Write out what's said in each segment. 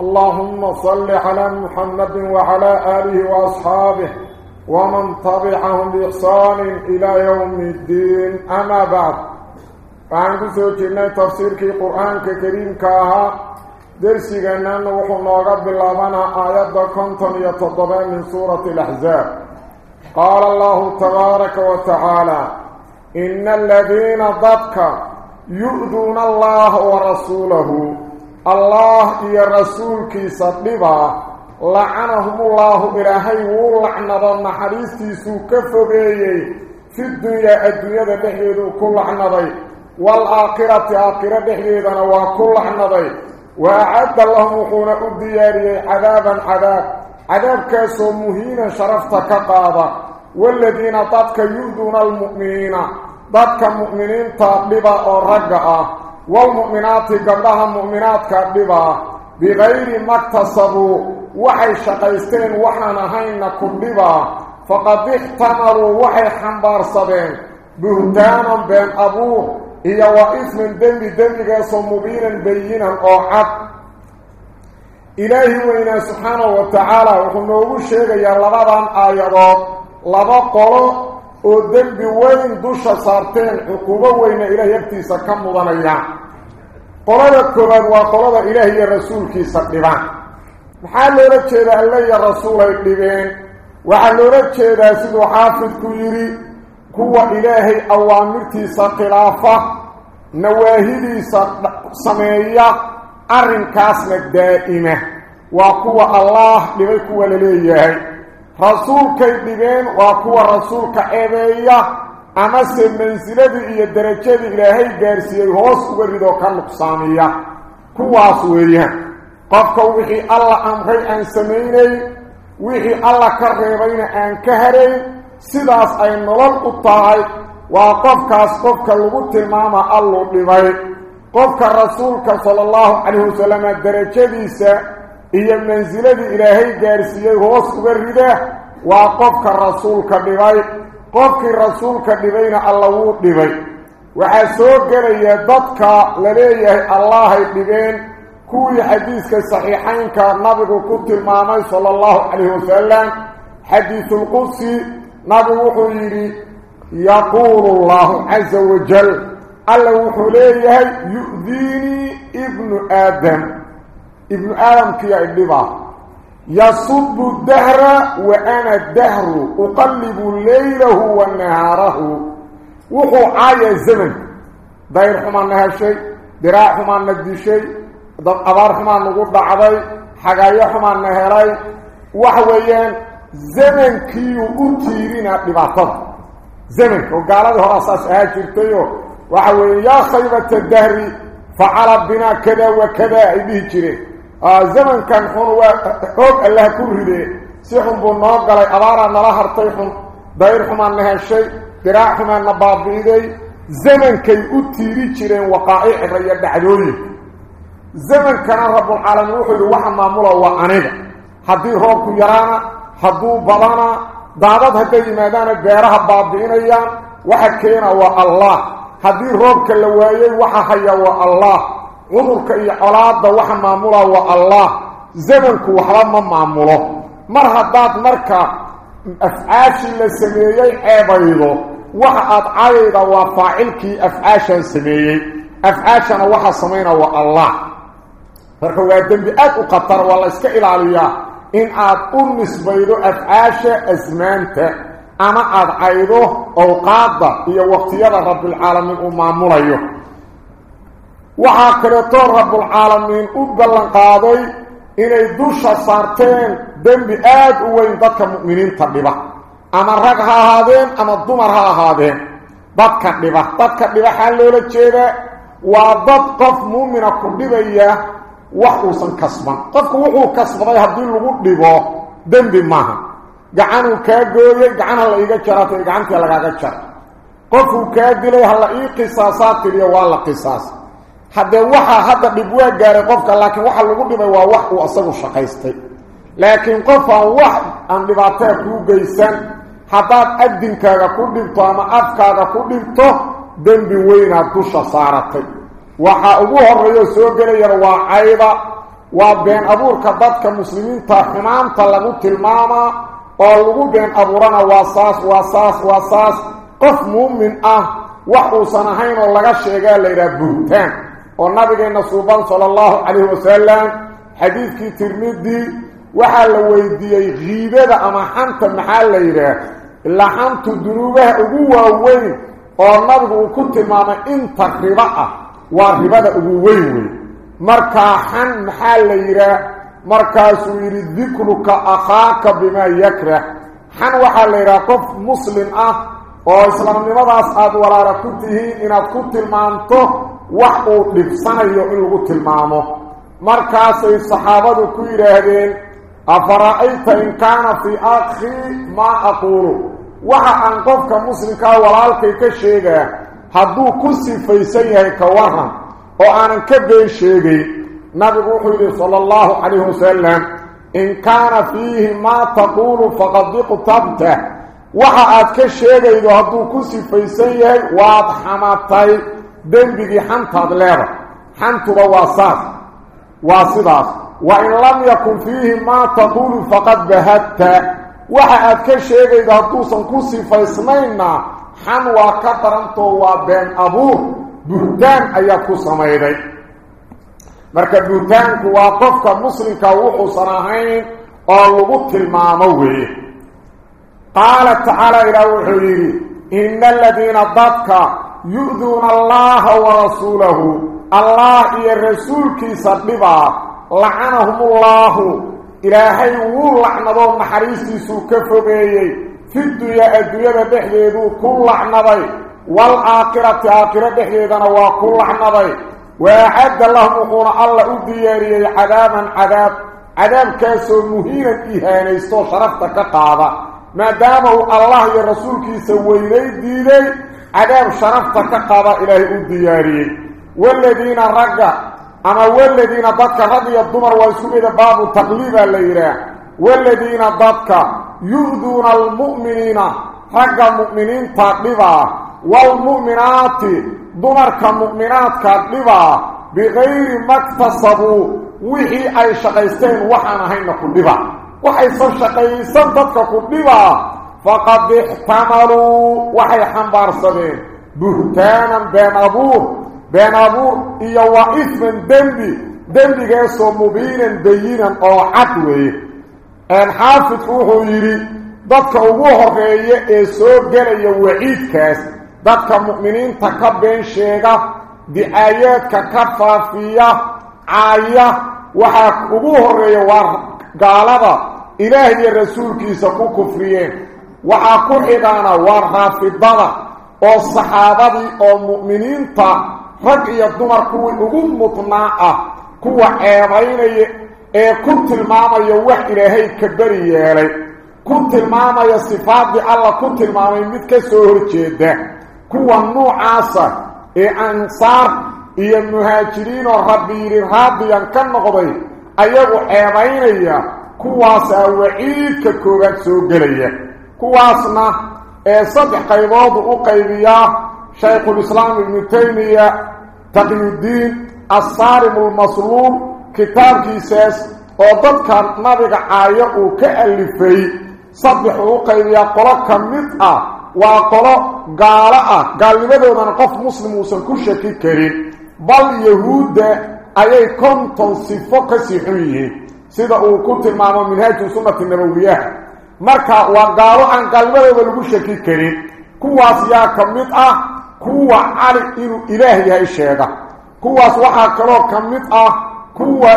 اللهم صل على محمد وعلى آله وأصحابه ومن طبعهم بإحسان إلى يوم الدين. أما بعد فعنك تفسير كي قرآن كريم كاها. درسي جنان وحنا رب اللعبنا آيات كنتم يتضبع من سورة الأحزاب. قال الله تبارك وتعالى إن الذين ضدك يؤذون الله ورسوله. الله يا رسولك صدبا. لعنهم الله إلهي ولعنة النحريستي سوكفبيي في الدنيا الدنيا بحيث كل عنضي والآخرة آخرة بحيثنا وكل عنضي وأعد اللهم قول الدياري عذابا عذاب. عذاب كاسو مهينا شرفتك قاضا والذين ضدك يؤذون المؤمنين. ضدك مؤمنين تطلبا ورقعا والمؤمنات قبلها مؤمنات كذبا بغير ما اكتسبوا. وحي شقيستين وحنا هين كذبا فقد احتملوا وحي حنبار صبين. بهتانا بين أبوه هي وإثم دم دم قاسم مبينا بينا أو عد إلهي وإنا سبحانه وتعالى. وقلنا الشيء يا لبضان آيات لبا قلو oo dembi weyn dusha saarteen cuquubo weyna ilaahay agtiisa ka mudanayaan qolada koobaad waa qolada ilaah iyo rasuulkiisa dhibaan maxaa loola jeedaa alle iyo rasuul ay dhibeen waxaa loola jeedaa siduu xaafidku yidhi kuwa ilaahay awaamirtiisa khilaafa nawaahidiisa sameeya arrinkaasna daa'ima waa kuwa allaah dhibay kuwa eedeeya amase mansiladii iyo darajadii ilaahay gaarsiiyey hoos uga ridoo ka nuqsaamiya kuwaas weeyaan qofka wixii alla amray aan samaynayn wixii alla ka reebayna aan ka harayn sidaas ay nolol u tahay waa qofkaas qofka lagu tilmaama alluu dhibay qofka rasuulka sala allahu calayhi wasalam darajadiisa iyo mansiladii ilaahay gaarsiiyey hoos uga rida waa qofka rasuulka dhibay qofkii rasuulka dhibayna alla wuu dhibay waxaa soo gelaya dadka la leeyahay allahay dhibeen kuwii xadiiska saxiixaynka nabigu ku tilmaamay sala allahu calayhi wasalam xadiisulqudsi nabigu wuxuu yidhi yaquulu allahu caza wajal alla wuxuu leeyahay yu'diinii ibnu aadam آدم كي يدبا يصب الدهر وأنا الدهر أقلب ليله ونهاره. وحو عاية الزمن داير حمان نهر شيء دراع حمان ندي شيء أبار حمان نقول بعضي حقايا حمان نهري. وحويان زمن كيو أتيرين أبطل زمن وقال هذا هو أساس آجرتيو وحويان يا خيبة الدهر فعل بنا كذا وكذا إبيه جري. زمن كان حون حوق الله كرده سيحن بنوق قلي أبارا نلا هرطيحن داير حمان نها الشيء. دراع حمان نبابيدي زمن كي أتيري جرين وقائع الرئي دعدوري زمن كان رب العالمين وحيد وحن مامولا وعنيدا حدي روكو يرانا حدو بلانا. دادد هكي مادانا بيرها بابينيا وحكينا والله. haddii roobka la waayey waxa عمرك اي علاده وحمامله والله زمنك وحرام مامله مرحبات مركا افعاش اللي سميهي عبيضه وحقات عبيضه وفاعلك افعاشا سميهي افعاشا وحا سمينه والله فرحوا قدن بأكو قطر والله اسكا إلا إن عاد أمس بيضو افعاش ازمانت اما عاد عيضه اوقات ده هي رب العالمين ومامله u weyn dadka mu'miniinta dhiba ama rag ha ahaadeen ama dumar ha ahaadeen dadka dhiba dadka dhiba xaa loola jeedaa waa dad qof muumina ku dhibaya wax uusan kasban qofku wuxuu kasbaday haddii lagu dhibo dembi maaha gacanuu kaa gooyey gacan ha la iiga jaratay gacantii lagaaga jara qofuu kaa dilay ha la ii qisaasaa tiriyo waa la qisaas haddee waxaa hadda dhib waa gaaray qofka laakiin waxa lagu dhibay waa wax uu asagu shaqaystay laakiin qofaan wax aan dhibaataa kuu geysan haddaad adinkaaga ku dhibto ama afkaaga ku dhibto dembi weynaad dusha saaratay waxaa ugu horreeyo soo gelayana waa cayda waa been abuurka dadka muslimiinta xumaanta lagu tilmaamaa oo lagu been abuurana waa saas waa saas waa saas qof muumin ah wax uusan ahayn oo laga sheegaa la yidhaha buhtaan la weydiiyey kiibada ama xanta maxaa la yidhaah ilaa xantu dunuubaha ugu waaweyn oo nabigu uu ku tilmaamay inta ribo ah waa ribada ugu weyn wey markaa xan maxaa la yidhaah markaasuu yidhi dikruka akhaaka bimaa yakrah xan waxaa la yidhaha qof muslim ah oo islaamnimadaas aada walaala ku tihiin inaad ku tilmaamto وحو دفسان يقلق تلمامه مركز الصحابات كل هذين أفرأيت إن كان في أخي ما أقوله وحا أنقفك مسلكا ولالك كشيغة هدو كسي فيسيها كوهن وآن كبير شيغي نبي روحي صلى الله عليه وسلم إن كان فيه ما تقول فقد قطبته وحا أتكشيغي هدو كسي ما واضحمته دنبغي حمت أدليغة حمت بواساس واسداس وإن لم يكن فيه ما تقول فقد بهدت وحاك كشيغة إذا دوسا كسي فإسمينا حم وكترانتو وبين أبوه بهدان أيكو سميدي مركا بهدانك وقفك مسلكا وحو صراحين ألغط الماموه قال تعالى إلى وحيري إن الذين ضدك يؤذون الله ورسوله. الله يا رسول كي صدبا. لعنهم الله. إلهي ولعن دو محريسي سو كفبيي. في الدنيا الدنيا بحيدو كل لعن دي والآخرة آخرة بحيدنا وكل لعن وعد الله مقول الله أدياري عذابا عذاب. عذاب كاسو مهينة إهاني سو شرفتك قاضة ما دامه الله يا رسول كي سويني ديدي دي عذاب شرف فكقابا إلى الدياري. والذين رقع أما والذين ضدك رضي الضمر ويسوئد باب تقليبا ليلة والذين ضدك يردون المؤمنين رقع المؤمنين تقليبا والمؤمنات ضمر كمؤمنات تقليبا بغير ما اكتصبوا وحي أي شقيسين وحانهين كلبا وحي صف شقيسين ضدك كلبا فقد احتملوا وحي حنبار صدين بهتانا بين أبور بين أبور إيوا إثم دنبي دنبي جيسو مبينا بينا أو عطوه أن حافظ روحو يري ضدك أبوه في إيسو جل يوعيد كاس. ضدك مؤمنين تكبين شيئا دي آيات كفا فيها آية وحاك أبوه ريوار قالبا. إلهي الرسول كيسا كو كفريين. Oo saxaabadii oo mu'miniinta rag iyo dumar kuwii ugu mudnaa ah kuwa ceebaynaya ee ku tilmaamaya wax ilaahay ka beri yeelay ku tilmaamaya sifaaddii alla ku tilmaamay mid ka soo horjeeda kuwa nuucaasa ee ansaar iyo muhaajiriin oo rabbi yidhi raadiyan ka noqday ayagu ceebaynaya kuwaasaa waciidka koowaad soo gelaya assaarim almasluul kitaabkiisaas oo dadka nabiga caayo uu ka alifay saddex uu u qaybiyaa qolo ka mid ah waa qolo gaalo ah gaalnimadoodana qof muslim uusan ku shaki karin bal yahuudda ayay konton sifo ka sii xun yihiin sida uu ku tilmaamo minhaaju sunnati nabowiyaha marka waa gaalo aan gaalnimadooda lagu shaki karin. Kuwaas yaa ka mid ah kuwa cali inuu ilaah yahay sheega. Kuwaas waxaa kaloo ka mid ah kuwa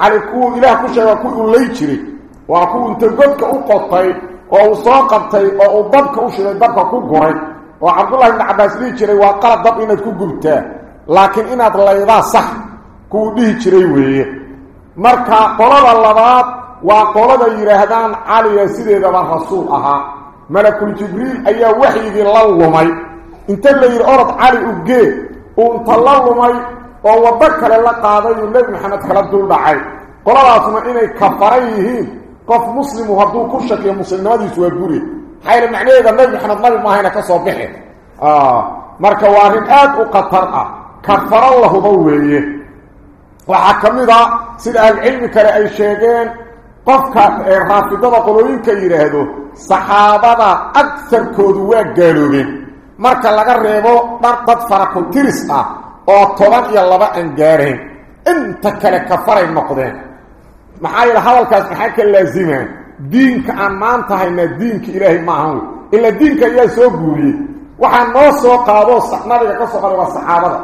cali kuwa ilaah ku sheega ku ulay jiray. Waa kuwa inta godka u qotay oo uu soo qabtay oo uu dabka u shiday dabka ku guray. Oo cabdullahi ibni cabbaas dhihi jiray waa qalad dab inaad ku gubtaa. Laakiin inaad laydaa sax kuwuu dhihi jiray weeye. Marka qolada labaad وقولده يرهدان علي سيده با رسول أها ملك جبريل اي وحي لله انت اللي يرد علي اوجي وانت الله مي أو وبكر لا قاده النبي محمد صلى الله عليه وسلم قولوا اسمع اني كفريه قف مسلم وهدو كرشك يا مسلم هذه سوى بوري حي المعنى اذا النبي محمد ما ما هنا كصبح آه مرك وارد وقطر كفر الله بويه وحكم سيد العلم كرأي الشيخين qofka raafidada qolooyinka yidhaahdo saxaabada agsarkoodu waa gaaloobeen marka laga reebo dhar dad farakuntiris ah oo toban iyo laba aan gaarayn inta kale kafaray noqdeen maxaa yeele hadalkaas maxaa ka laazimaa diinka aan maanta haynaa diinka ilaahay maahan wey ilaa diinka ayaa soo guuriyey waxaa noo soo qaado nabiga ka soo qaday waa saxaabada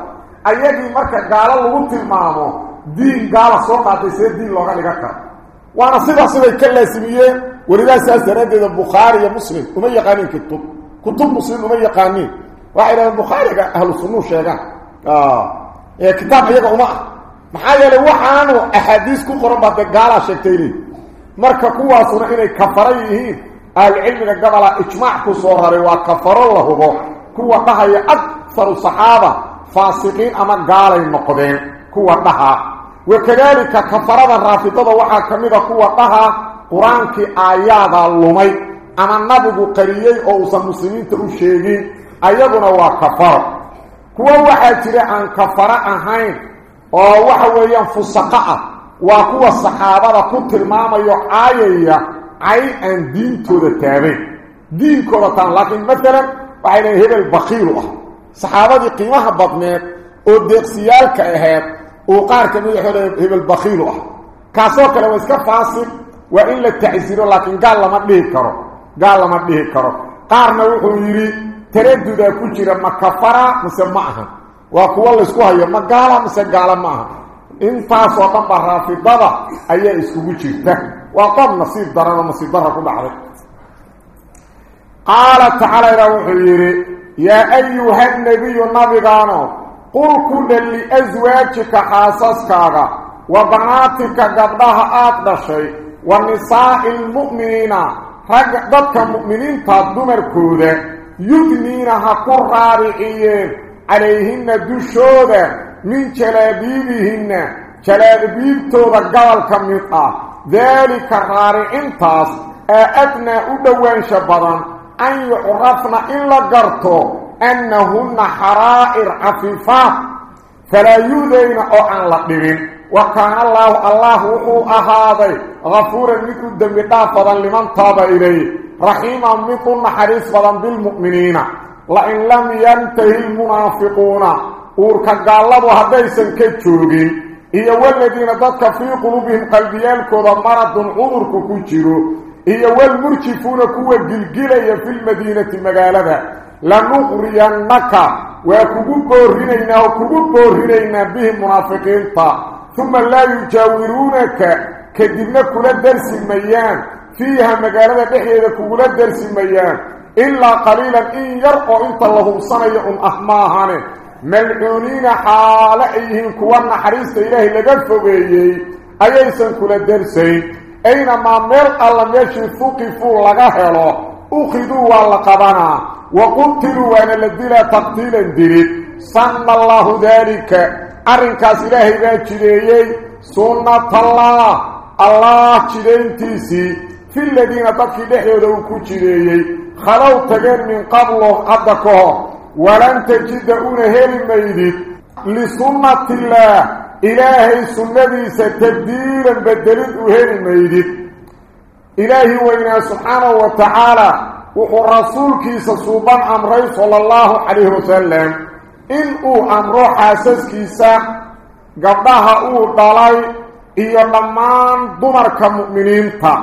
ayagii marka gaalo lagu tilmaamo diin gaala soo qaatay see diin looga dhigan karo iyo muslim uma yaqaaniin kutub kutub muslim uma yaqaaniin waxay dhahdeen bukhaariga ahlu sunnuu sheegaan kitaab iyaga uma ah maxaa yeelay waxaanu axaadiis ku qoran baa dee gaalaa sheegtay leyi marka kuwaasuna inay kafaro yihiin ahlucilmiga gabola ijmaac ku soo raray waa kafaro la hubo kuwa dhahaya akharu saxaaba faasiqiin ama gaalay noqdeen kuwa dhaha وكذلك كفر الرافضة وحاكمه قوتها قرآن في آيات اللومي. أما النبو قريه أو سمسلمين ترشيهين أيضنا هو كفر. كوة وحاتر عن كفر أهين. وهو ينفسقع وكوة الصحابة كنت الماما يحايا أي أن دين تذكابين دين كورتان لكن مثلا وحينا هذا البخير صحابة قيمة بطنات ودقسيالك أهين uu qaar ka mid waxuu leey hebel bakiilu ah. Kaasoo kale waa iska faasiq waa in la tacsiro laakiin gaal lama dhihi karo gaal lama dhihi karo. Qaarna wuxuu yidhi taradudaa ku jira ma kafara mise ma aha? Waa kuwo laysku hayo ma gaala mise gaala ma aha? Intaasoo dhan ba raafidada ayaa iskugu jirta. Waa qof nasiib daranoo nasiib dara ku dhacday. Qaala tacaala ilaa wuxuu yidhi yaa ayuha nebiyu nabigaano qul ku dhan liaswaajika xaasaskaaga wa banaatika gabdhaha aada dhashay wa nisaa'i lmu'miniina rag dadka mu'miniinta dumarkooda yudniina ha ku raariciyeen calayhinna dushooda min jalaabiibihinna jalaabiibtooda gobolka mid ah daalika raaricintaas aa adnaa أنهن حرائر عفيفات. فلا يوذين أو أن لقبين وكان الله الله هو أهادي غفورا لكم دمتا فضلا لمن تاب إليه. رحيما منكم حريص فضلا بالمؤمنين. لئن لم ينتهي المنافقون. أورك قالبوا هديسا كتشوقين إيا والذين ضدك في قلوبهم قلبيان كوضا مرض عمرك كتشيرو. إيا والمرشفون في المدينة مغالبها لنغرينك وكبكورينينا وكبكورينينا به منافقين طا ثم لا يجاورونك كدبنا كل درس ميان. فيها مقالة بحيدة كل درس ميان. إلا قليلا إن يرقوا إنت اللهم صنيع أحماهان ملعونين حالئهم كوان حريصة إله لقفوغيي أيسا كل درسي. أينما ملقى لم يشي فوقفوا لغهلو أخذوا والقبانا. وقتلوا وانا لدينا تقتيلا ديريت. صنى الله ذلك. ارنكاس الهي ذا جديي سنة الله. الله جدي انتيسي في الذين تكي دحيو دوكو جديي خلو تغير من قبله قدكوه ولن تجدون هل ميدت لسنة الله. إلهي سنة ديسة تبديلا بدلت هل ميدت إلهي وإنا سبحانه وتعالى rasuulkiisa suuban amray sala allahu calayhi wasalam in uu amro xaasaskiisa gabdhaha uu dhalay iyo dhammaan dumarka mu'miniinta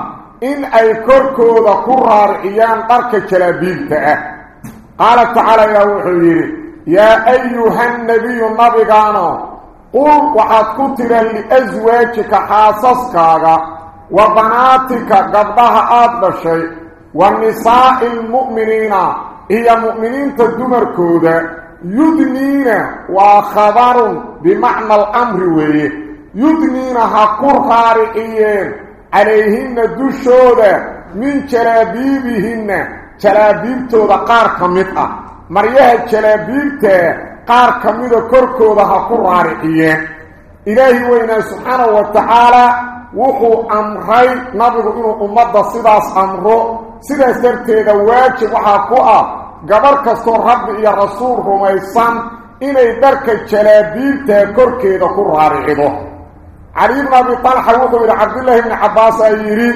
in ay korkooda ku raariciyaan dharka jalaabiibta ah qaala tacaala yaa wuxuu yidhi yaa ayuha nebiyu nabigaano qul waxaad ku tira liaswaajika xaasaskaaga wa banaatika gabdhaha aada dhashay wa nisaa'i lmu'miniina iyo mu'miniinta dumarkooda yudniina waa khabarun bimacna alamri weeye يدنين هكور خارقيين عليهن دشودا من جلابيبهن جلابيبتودا قار كميدة مريها جلابيبتا قار كميدة كركودا هكور خارقيين إلهي وإنا سبحانه وتعالى وحو أمري نبغ إنه أمد صداس أمره صداس درتيدا واجب وحاكوها gabar kastoo rabbi iyo rasuul rumaysan inay dharka jalaabiibtaa korkeeda ku raaricido cali bn abi talxa wuxuu yidhi cabdullaahi bni cabbaas aa yidhi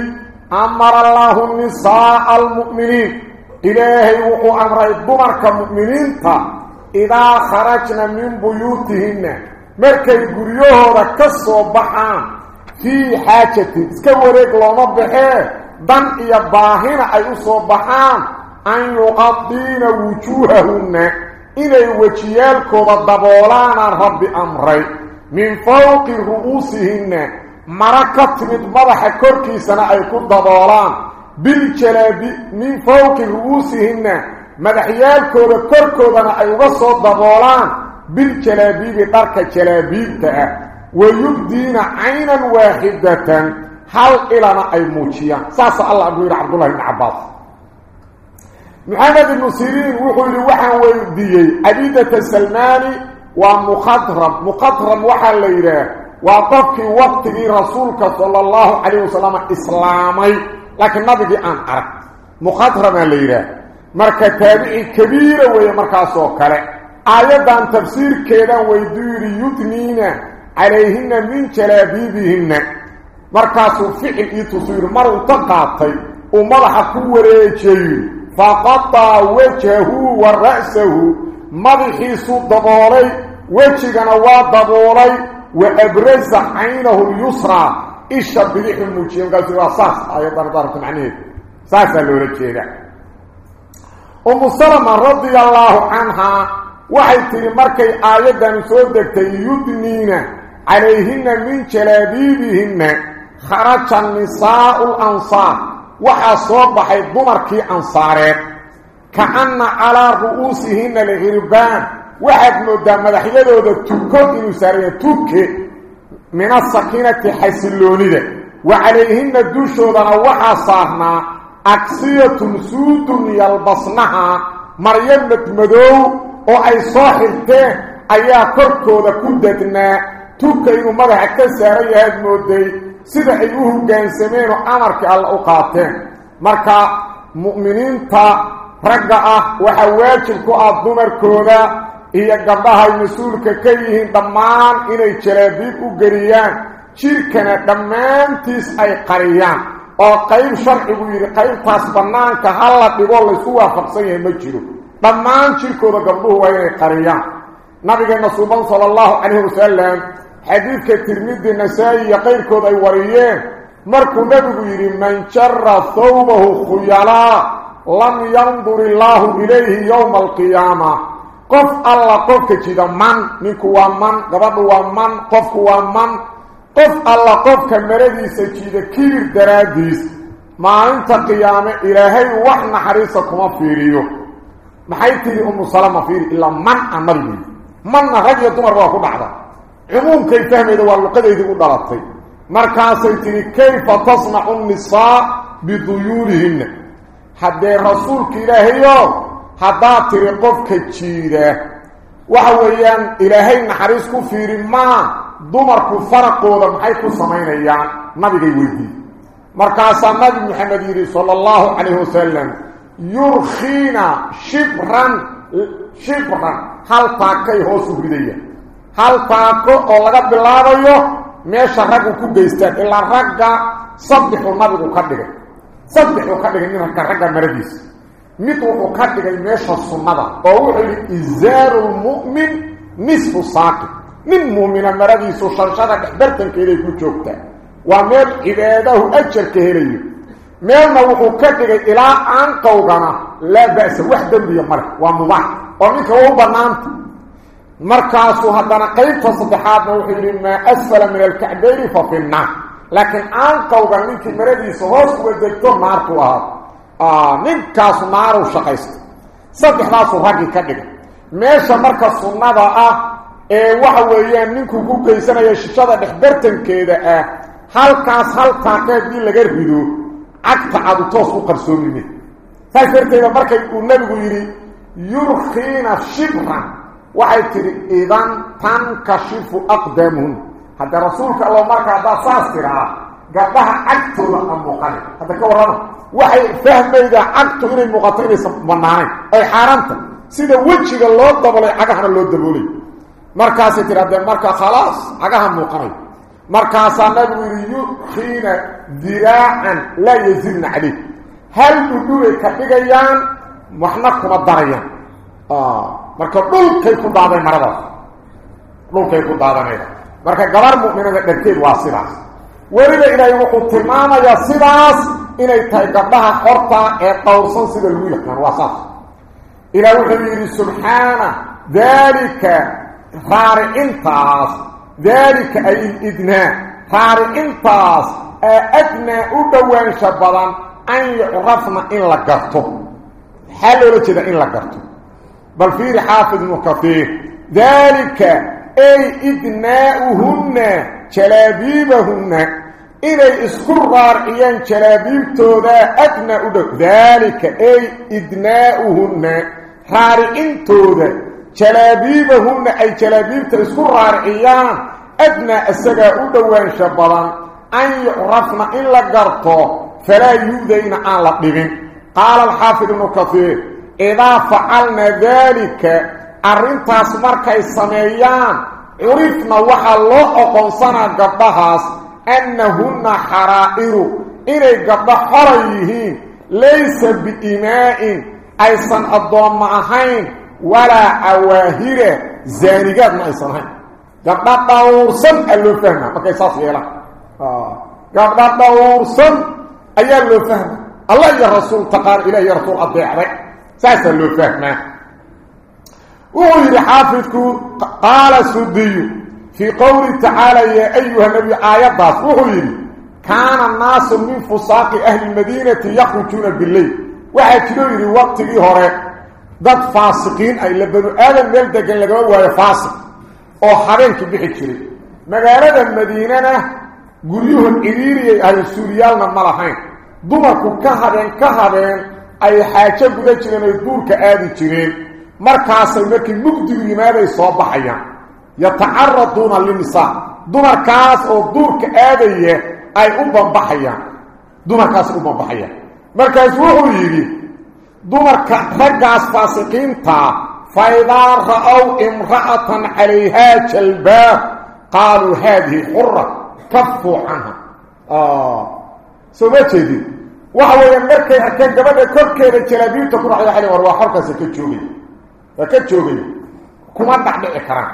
amara allaahu nisaa'a almu'miniin ilaahay wuxuu amray dumarka mu'miniinta idaa kharajna min buyuutihinna markay guryahooda ka soo baxaan iska wareeg looma baxee dan iyo baahina ay u soo baxaan أن يغطين وجوههن. إلي وجيالكو ضبولانا رب أمري من فوق رؤوسهن. مركت من مضح كوركي سنة أيكو ضبولان بالجلاب من فوق رؤوسهن. مدحيالكو كوركو دنا أيغصو ضبولان بالجلابيب ترك جلابيب ويبدين عينا واحدة. هل إلنا أي موشيا ساسا الله أقول عبد الله بن عباس. محمد بن سيرين وحول وحن ويديي عبيدة السلماني ومخضرم. مخضرم وحن ليراه وقفك وقت رسولك صلى الله عليه وسلم إسلامي. لكن نبي أن أرك. مخضرم ليراه مركة تابعي كبيرة مركة سوكرة. آيادا تفسير كيدا ويدير يدنين. عليهن من جلابيبهن. مركة فعل إتصير مرو تقاطي. ومضح كوريجي. فقطع وجهه ورأسه. مضحيس الضبولي وجهنا والضبولي وأبرز عينه اليسرى. إيشا بليح المجين قال سوى صاص أيضا دارت معنيه. صاص اللورة أم سلمة رضي الله عنها. وحيتي مركي آيادا سودك يدنين عليهن من جلابيبهن خرج النساء الأنصار soo baxay dumarkii ansaareed kacanna calaa ru'uusihinna lhirbaan waxaad moodaa madaxyadooda tuko inuu saaraya tuke min asakiinati xasilloonida wa calayhinna dushoodana waxaa saarnaa aksiyatun suudun yalbasnaha maryo madmadoow oo ay soo xirteen ayaa korkooda ku dadnaa tuka inuu madaxa ka saaran yahaad mooday. Sida ay u hoggaansameen oo amarkii alla u qaateen. Marka mu'miniinta ragga ah waxaa waajib ku ah dumarkooda iyo gabdhaha ay mas'uulka ka yihiin dhammaan inay jalaabiib u geliyaan jirkana dhammaantiis ay qariyaan. Oo qayb sharcigu yidhi qaybtaas bannaanka ha la dhigo laysku waafaqsan yahay ma jiro. Dhammaan jirkooda gabdhuhu waa inay qariyaan. Nabigeenna suuban sala allahu calayhi wasalam حديث كترميد النسائي يقير كود أي وريين مركو نبغو يري من شر ثوبه خيالا لم ينظر الله إليه يوم القيامة قف الله قف كتيدا من نكوا من قبضوا من قفوا من قف الله قف كمردي سكيدا كير دراديس ما انت قيامة إلهي وحن حريصكما في ريو محيطي لأم السلام فيري إلا من أمره من رجل دمر وفو بعضا عموم كيف فهمي دوار لقد إيه دي قد كيف تصنع النساء بضيورهن؟ حد رسول كلاهي حد ترقف كتشيرة وحوياً إلهين حريسكو في رماء دمركو فرقو دم حيث سمين أيام نبي يويدي مركاسا نبي محمد صلى الله عليه وسلم يرخينا شبرا شبرا. حلطا كيهو سبريدية؟ Hal taako oo laga bilaabayo meesha raggu ku geystaan ilaa ragga saddexuu nabigu ka dhigay saddexuu ka dhigay nin ragga maradiisa mid wuxuu ka dhigay meesha sunnada oo wuxuu yidhi izaaru lmu'min nisfu saaqi nin muumina maradiisu shanshada dhexbartankeeday ku joogtaa waa meel cibaadahu ajarka helayo meelna wuxuu ka dhigay ilaa aanqowgana laa ba'sa wax dembiya male waa mubaax oo ninka waa u bannaanta wuxuu yidhi maa asfala min alkacbayni fa fi nnaar laakiin aanqowga ninkii maradiisa hoos uga degto naartu ahaa ninkaasu naaruu shaqaysta saddexdaasuu raggii ka dhigay meesha marka sunnada ah ee waxa weeyaan ninkuu ku geysanaya shishada dhexbartankeeda ah halkaas halkaa qeybdii laga rido cagta cadu toos u qarsoomime saas darteeda markay uu nebigu yidhi yurkiina shibran marka haddaad saas tiraa gabdhaha cagtooda a muuqani hadda ka warrama waxay fahmaydaa cagtu inay muuqato inaysan banaanayn ay xaaraanta sida wejiga loo dabolay cagahana loo daboolay markaasay tiri haddee marka khalaas cagaha muuqanay markaasaa nabigu yidhi yurkiina diraacan laa yazidna caleyh hal dhudhubay ka dhigayaan waxna kuma darayaan marka dhulkay ku daaday maradaas dhulkay ku daadanayda marka gabar mu'minada dharkeed waa sidaas weliba ilaahay wuxuu tilmaamayaa sidaas inay tahay gabdhaha xorta ee dhowrsan sida yaqaan waa saas ilaah wuxuu yidhi subxaana daalika raaricintaas daalika ay ilidnaa raaricintaas ee adnaa u dhowaansha badan an yucrafna in la garto maxaa loola jeeda in xaafid ibnu kaiir daalika ay idnaa'uhunna jalaabiibahunna inay isku raarciyaan jalaabiibtooda adnaa u dhow daalika ay idnaa'uhunna raaricintooda jalaabiibahunna ay jalaabiibta isku raarciyaan adnaa isagaa u dhowaansha badan an yucrafna in la garto falaa yu'dayna aan la إذا فعلنا ذلك أرنتاس مركي سميان عرفنا وحا الله أقنصنا قبهاس أنهن حرائر. إلي قبه حريهين ليس بإماء أيسا الضوام معهين ولا أواهير زانيقات أيسا هين قبه دورسن اللي فهمها مكي ساسي إله آه. قبه دورسن أيال اللي فهمها الله يا رسول تقار إليه يا رسول عبد العبي ساسا لو فهمه. وقال حافظك قال سدي في قول تعالى يا أيها النبي آيات فهل كان الناس من فساق أهل المدينة يقوتون بالليل. وعاكلوا يري وقت إيهوراء ذات فاسقين أي لبنوا آدم يلدك لقوا وهي فاسق. وحرينك بحكري. مغالا المدينة قريوهم إليري أهل السوريال من ملحين دمكوا كهرين كهرين ay xaajo guda jireen oy duurka aadi jireen markaasay markii mugdigu yimaaday soo baxayaan yatacaraduuna linisaa dumarkaas oo duurka aadaya ay u bambaxayaan dumarkaas u bambaxayaan markaas wuxuu yidhi dumarka raggaas faasiqiintaa fa idaa ra'ow imra'atan calayhaa jalbaab qaaluu haadihi xura kafuu canha soo ma jeedin وهو يمركي حتى جبدا كركي للجلابيو تكون حيا حالي وروا حركة سكتشوبي. فكتشوبي كما تحدي إكرام.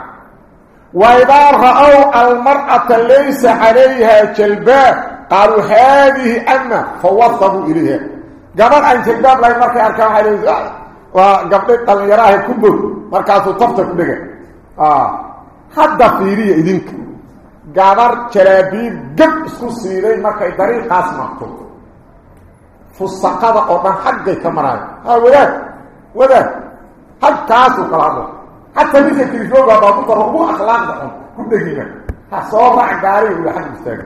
وإذا أو المرأة ليس عليها جلباء قالوا هذه أنا فوصبوا إليها. جبدا عن جلباب لأي مركي أركام حالي وقبل قلن يراه كبه مركاته طفتك آه. حد فيري إذنك. جبدا تلابيب جب سوسيري مركي داري خاص مكتوب. Halkaasuu kala hadla xataa ninka tilifooga baabuta ugu akhlaaqda xun ku dhegima ha soo raac gaari ula xag istaaga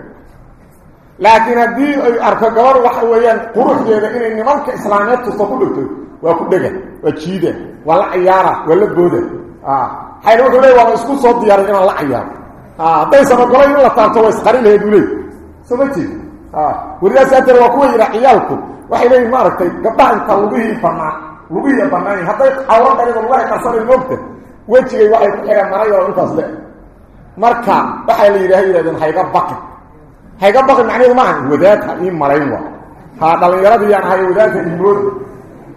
laakiin haddii ay arko gabar waxa weeyaan quruxdeeda inay nimanka islaameed tusta ku dhigto waa ku dhega waa jiida waa la cayaara waa la booda xayna wuxuu leey waaba isku soo diyaaray inaan la cayaaro haddaysan ogolay in la taabto waa isqarin laheed uu leey soo ma jeed welidaas ater waa kuwa yidha ciyaalku waxay leeyihin maaragtay gabdhaha inta lugihii banaan lugihii banaany hadday cawro dhalido lugahay qarsanay moogta wejigay waxay ku xidheen maray oo intaas le marka waxaa la yidhaha yidhahdeen hayga baqi hayga baqi macnaheedu maaha wadaad ha ii malayn waa ha dhallinyaradii yaan ahay wadaadka imooda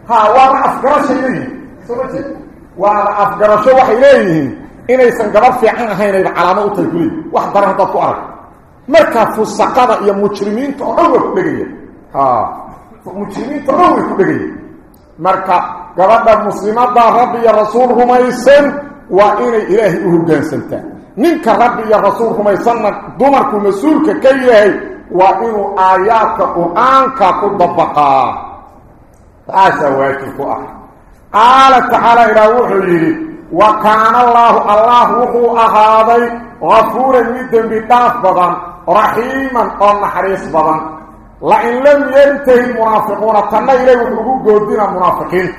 ha waana afgarashay leeyihin soo ma jeed waana afgarasho waxay leeyihiin inaysan gabar fiican ahaynayba calaamo u tahay kuleeyi wax daran haddaad ku arag markaa fusaqada iyo mujrimiinta oo dhan way ku dhegaya mujrimiinta o dhan way ku dhegaya marka gabadha muslimada rabbi iyo rasuul rumaysan waa inay ilaahay u hoggaansantaa ninka rabbi iyo rasuul rumaysanna dumarku mas-uulka ka yahay waa inuu aayaadka qur-aanka ku dabaqaa taasaa waajib ku ah qaala tacaala ilaah wuxuu yidhi وكان الله الله وهو أهاضي غفورا مدن بداف بضان رحيما أو حريص بضان لئن لم ينتهي المنافقون تنا إليه وحقوق قدنا منافقين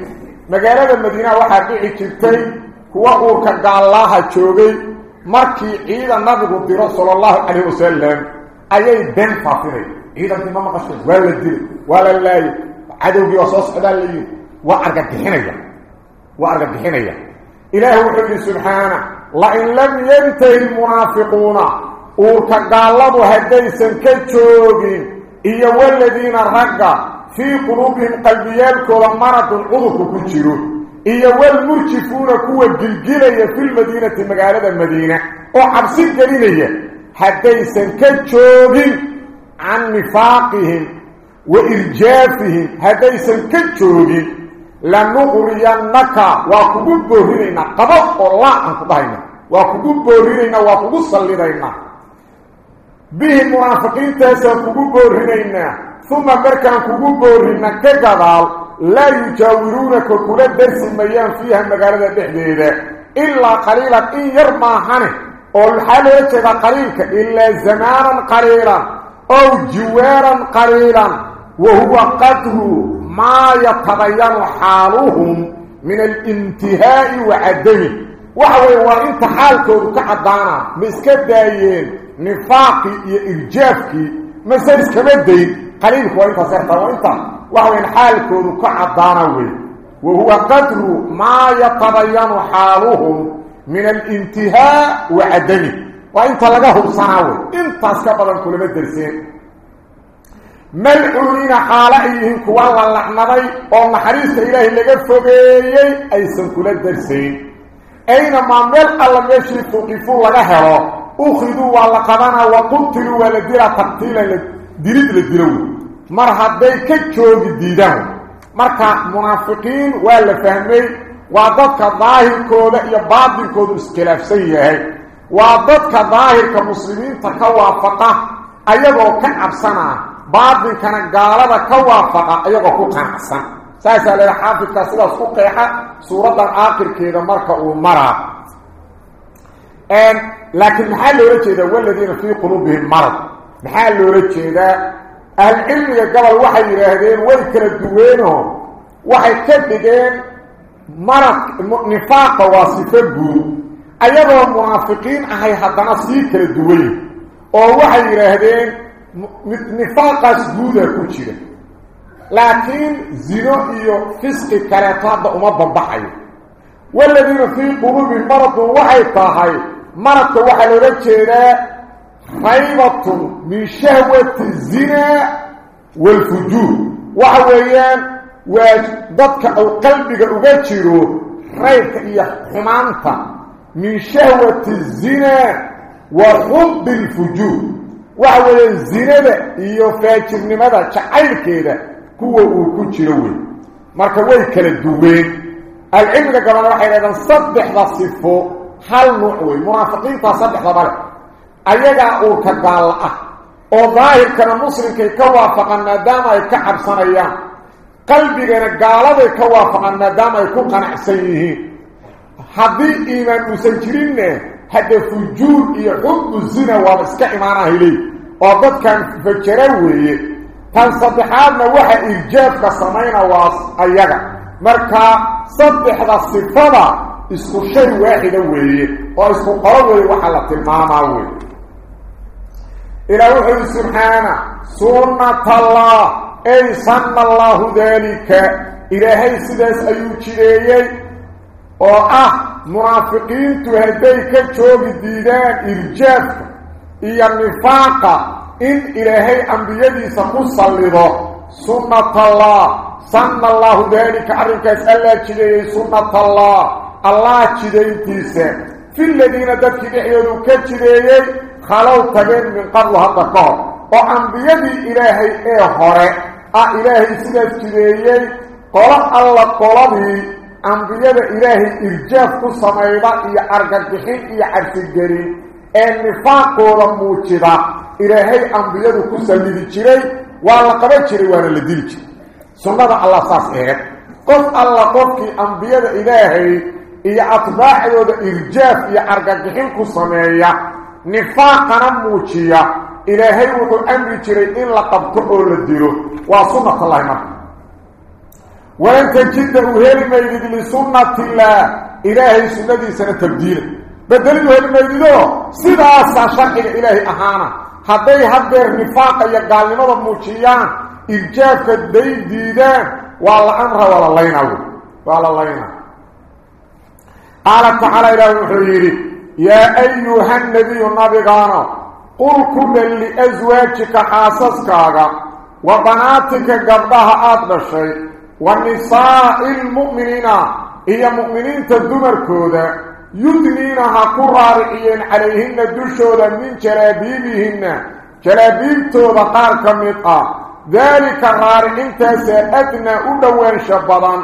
مقالة المدينة وحقيقي كبتي هو أورك قال الله جوغي مركي عيدا النبي الدراء صلى الله عليه وسلم أيي بن فافري عيدا ما مقشن ولا الدين ولا اللاي عدوكي وصوص عدالي وأرقى بحنية وأرقى بحنية إله وحده سبحانه لئن لم ينتهي المنافقون الله هديسا كجوغين إيا والذين رقا في قلوبهم قلبيالك مرض العضو كجيرو إيا والمرشفون كوة جلجلية في المدينة مقالة المدينة وعبسين قليلية هديسا كجوغين عن نفاقهم وإرجافهم هديسا كجوغين لنغرينك وكبب بورينا قبض الله عنك بهينا وكبب بورينا وكبب صلينا به المنافقين تاسا كبب بورينا ثم مركان كبب بورينا كقضال لا يجاورونك كل درس ميان فيها مقالة بحديدة إلا قليلا إن يرمى حنه والحال يتغى قليلك إلا زمانا قليلا أو جوارا قليلا وهو قدر ما يتبين حالهم من الانتهاء وعدمه وحوي وانت حالكم كعدانا مسكدايين نفاقي إرجافكي مسارس كمدين قليلك وانت سرطة وانت وحوي حالكم كعدانا وهو قدر ما يتبين حالهم من الانتهاء وعدمه. وإنت لقاهم صناوي إنت اسكبضا كل مدرسين ملعونين حالئيهم كوالا اللحنبي أو محريس إلهي لغا فوقيي. أيسان كلا درسين. أينما مل الله أخذوا والقبانا وقتلوا ولديرا تقتيلا ديريد لديرو مرحبا كتشوغ ديدان مركا منافقين ولا فهمي. وضدك ظاهر كودا يا باطن كودا إسكلاف سيئة. وضدك ظاهر كمسلمين تكوافقه baadinkana gaalada ka waafaqa ayagoo ku qanacsan saasaa leeha xaafidkaa sidaas ku qeexa suuraddan aakhirkeeda marka uu maraa ان لكن حال ورجيده والذين في قلوبهم مرض حال ورجيده العلم قبل وحي يراهدين ويكردوينهم وحي تدقين مرض نفاق واسفه ايضاهم موافقين احي حدنا سيكر الدوين أو وحي يراهدين نفاق سجودة كتيرة لكن زنوحي فسق كراتات امضا بحي والذين في قلوبهم مرض وحي طاحي مرضك وحل رجينا خيبت من شهوة الزنا والفجور. وحويان وضبك أو قلبك أغتره خيبت إياه حمانتا من شهوة الزنا وغب الفجور. وهو الزنا إياه فاكر لماذا شعير كده كوة وكتروه مركوه كالدوين العلم ده كمان راح يلا نصبح بصفه hal nuuc wey munaafiqiintaa saddexdaba leh ayagaa uurka gaalla ah oo daahirkana muslimkay ka waafaqaan maadaama ay ka cabsanayaan qalbigana gaaladay ka waafaqaan maadaama ay ku qanacsan yihiin haddii iimaan uusan jirinne hadda fujuur iyo xubbu zina waaba iska imaanahayley oo dadkan fajara weeye tan saddexaadna waxa irjaabka samayna waa ayaga marka saddexda sifada isku shay waaxida weeye oo isku qolo weeye waxa la tilmaamaa wey ilaa wuxuu subxaana sunnat allah ay sanna allahu daalika ilaahay sidaas ayuu jideeyey oo ah munaafiqiintu hadday ka joogi diidaan irjaabka iyo nifaaqa in ilaahay ambiyadiisa ku sallido sunnat allah sanna allahu daalika arrinkaas allaa jideeyey sunnat allah allah jidayntiisa fi ladiina dadkii dhexdoodu ka jideeyey khalow tageen min qablu hadda ka hor oo ambiyadii ilaahay ee hore ah ilaahay sidaas jideeyey qolo alla qoladii ambiyada ilaahay irjaaf ku samayda iyo argagixin iyo cabsigelin ee nifaaqooda muujida ilaahay ambiyadu ku sallidi jiray waa la qaban jiray waana la dili يعطباح يود إرجاف يعرقاقين كسامية نفاقا موشية إلى هيوط الأمر تري إن لقبته الردلو وصنة الله مرحب ولن تجد أهل ما يجد لسنة الله إلهي سنة سنة تبديل بدل أهل ما يجده سيدة أساشاق إلى إلهي أهانا هذا يحضر نفاقا يقالنا بموشية إرجاف الدين ديدان والأمر والله ينهو والله ينهو قالت تعالى إلى المحيري يا أيها النبي النبي قانا قل كل اللي أزواجك حاسسك وبناتك قبضها آتب الشيء والنساء المؤمنين هي مؤمنين تدمر كودة يدنينها هكور رائعين عليهن دشولا من جلابيبهن جلابيب تودة قارك مطا ذلك رائعين تسأدنا أولوان شبضا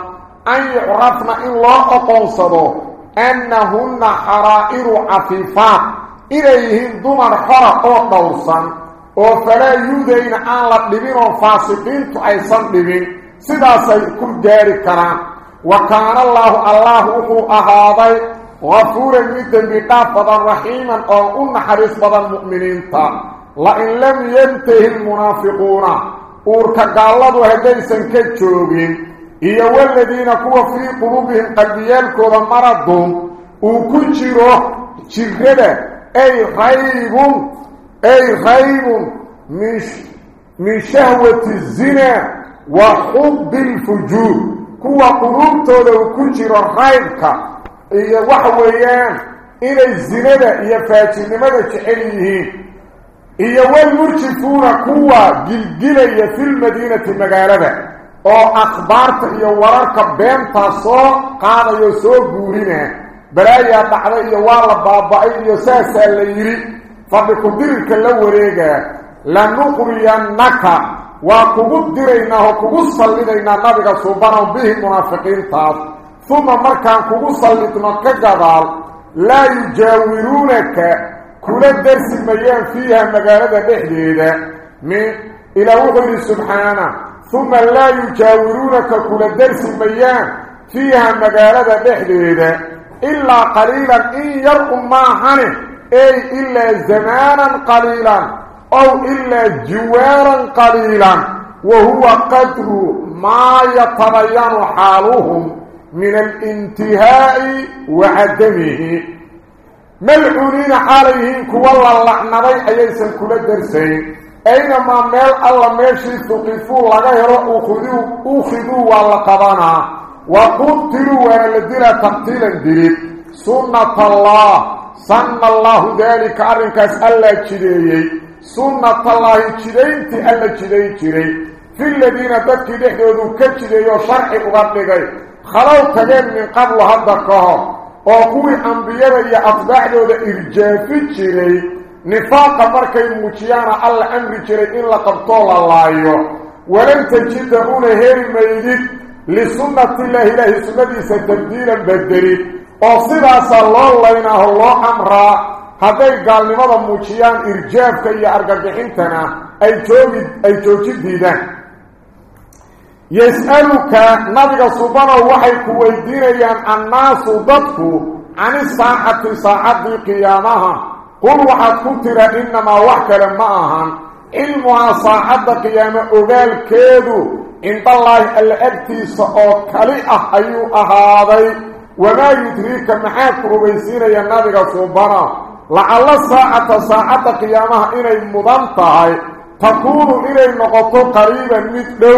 أن يعرفنا إن الله أقوصده badan an yucrafna in loo oqoonsado annahunna xaraa'iru cafiifaat inay yihiin dumar xora oo dhowrsan oo falaa yuudayna aan la dhibin oo faasiqiintu aysan dhibin sidaasay ku gaari karaan wa kaana allaahu allah wuxuu ahaaday gafuuran mid dembi dhaaf badan raxiiman إيهو الذين كوا في قلوبهم قلبيين كوضا مرضهم وكو جيرو أي غيب أي غيب من شهوة الزنا وحب الفجور كوا قلوبته وكو جيرو غيبك إيه وحويان إلى الزنا إيه فاتح لماذا تحليه إيه والمرتفون كوا جلجلية في المدينة المقالبة dhacday iyo waa la baaba-ay iyo saasaa la yidhi fadhi ku-dirirka la wareegaa lanuqriyannaka waa kugu diraynaa oo kugu sallidaynaa nabiga suubanow bihi munaafiqiintaas uma markaan kugu sallidno ka gadaal laa yujaawiruunaka kula darsi mayaan fiiha magaalada dhexdeeda min ilaa wuxuu yidhi subxaana ثم لا يجاورونك كل درس بيان فيها مجالة بحديدة. إلا قليلا إن يرؤم ما حنه أي إلا زمانا قليلا أو إلا جوارا قليلا. وهو قدر ما يتبين حالهم من الانتهاء وعدمه. ملعونين حالهم كوالله اللعنبي أيسا كل الدرسين ayaysan kula darsayn aynamaa meel alla meeshii tuqifuu laga helo ukhiduu waa la qabanaa wa qutiluu waana la dilaa taqtiilan dilid sunnat allah sanna allaahu daalika arrinkaas allaa jideeyey sunnatallaahi jidayntii alla jiday jiray fi ladiina dadkii dhexdoodu ka jideeyoo sharci uga dhigay khalow tageen min qablu نفاق مركي موتيانا على جري إلا لقبطول الله أيوه ولم تجدهون هير الميديد لسنة الله إله سنة ستبديلا بدري. وصدا صلى الله إنه الله أمره هذا قال لماذا موتيان إرجابك كي أرقب حينتنا أي توجد أي توجد ديدان يسألك نبي سبحانه وحي كويدين يعني الناس ضدك عن الساعة ساحة قيامها قل وحد كنتر إنما وحك لما أهان علمها صاحب قيامة أغال كيدو. إن الله الأبتي سأكلي أحيو أهادي وما يدريك محاك ربيسين يا نبي صبنا لعل ساعة ساعة قيامة إلى مضمتا تقول إلى نقطة قريبا مثلو.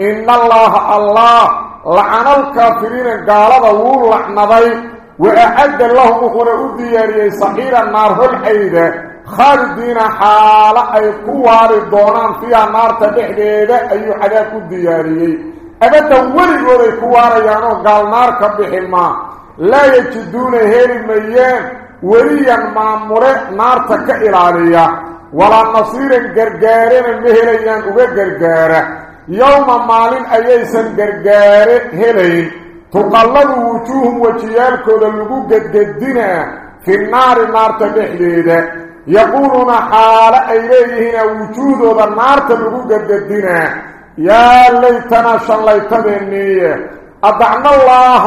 إن الله الله. لعن الكافرين قالوا لعنا ذي inay mudan tahay takuunu inay noqoto qariiban mid dhow ina allaaha allah lacana alkaafiriina gaalada wuu lacnaday wa acadda lahum wuxuuna u diyaariyey saxiira naar holxayda khaalidiina xaalo ay ku waari doonaan fiiha naarta dhexdeeda ayuu cadaab u diyaariyey abaddan weligooday ku waarayaanoo gaal تقلب وجوههم وجيالكم لو قدقدنا في النار النار تبحليده يقولون حال إليهنا وجود هذا النار لو قدقدنا يا ليتنا شان ليتبني أدعنا الله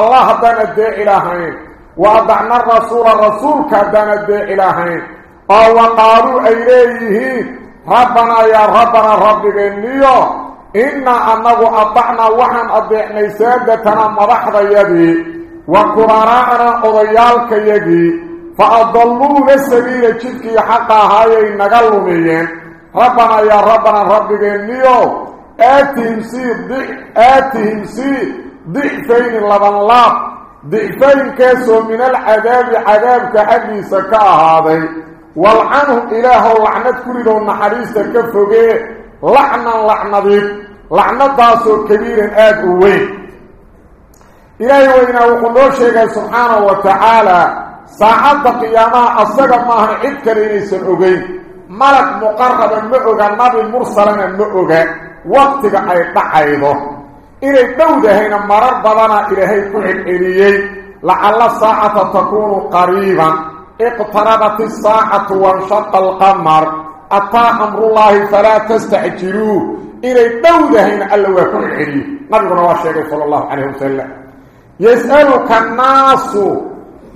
الله دان الدع إلهين وأدعنا الرسول الرسول كدان الدع إلهين قالوا قالوا إليه ربنا يا ربنا ربك النيو إنا أنه أطعنا وحن أضيعني سادتنا مرحض يدي وقراراءنا أضيالك يدي فأضلوا السبيل جدك حقا هاي نقلمين ربنا يا ربنا رب النيو آتهم سي ضع آتهم سي ضعفين لبن لاب ضعفين كيسو من العذاب عذابك حقي سكاء هذا والعنهم إله اللعنة كلهم نحريس كفوه لعنا لعنة ذيك لعنة داسو كبير آد وين إلهي وإنا وقلوا شيئا سبحانه وتعالى ساعد قيامها أصدق ماهن عد كرينيس الأغين ملك مقربا مؤغا نبي مرسلنا مؤغا وقتك أي دعيده إلي دودهين مرر بدنا إلهي كحل إليي لعل الساعة تكون قريبا اقتربت الساعة وانشق القمر أطاع أمر الله فلا تستعجلوه إلي الدولة هنا ألوى كن حري. نبي قنوى الشيخ صلى الله عليه وسلم. يسألك الناس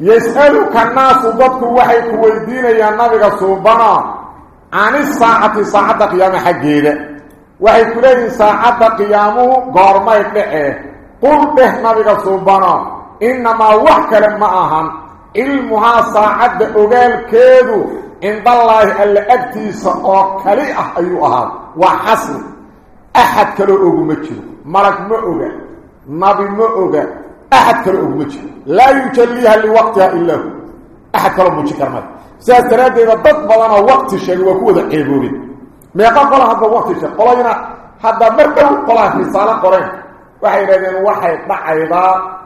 يسألك الناس ضدك وحيك والدين يا نبي صوبنا عن الساعة ساعة قيام حقيدة وحيك لدي ساعة قيامه قارما يتلعه. قل به نبي صوبنا إنما وحك لما أهم علمها ساعة أغال كيدو. إن الله ألأتي سأكلي أحيو أهم وحسن. أحد كله أغمتشه ملك ما نبي ما أغى أحد كله أغمتشه لا يتليها لوقتها إلا هو. أحد كله أغمتشه كرمات سيد ثلاثة إذا بطبالنا وقت الشيء وكوه ذا حيبوبين ما يقال هذا وقت الشيء. قلنا هذا مركب قلنا في صالة قرين. وحيرين وحيطنا أيضا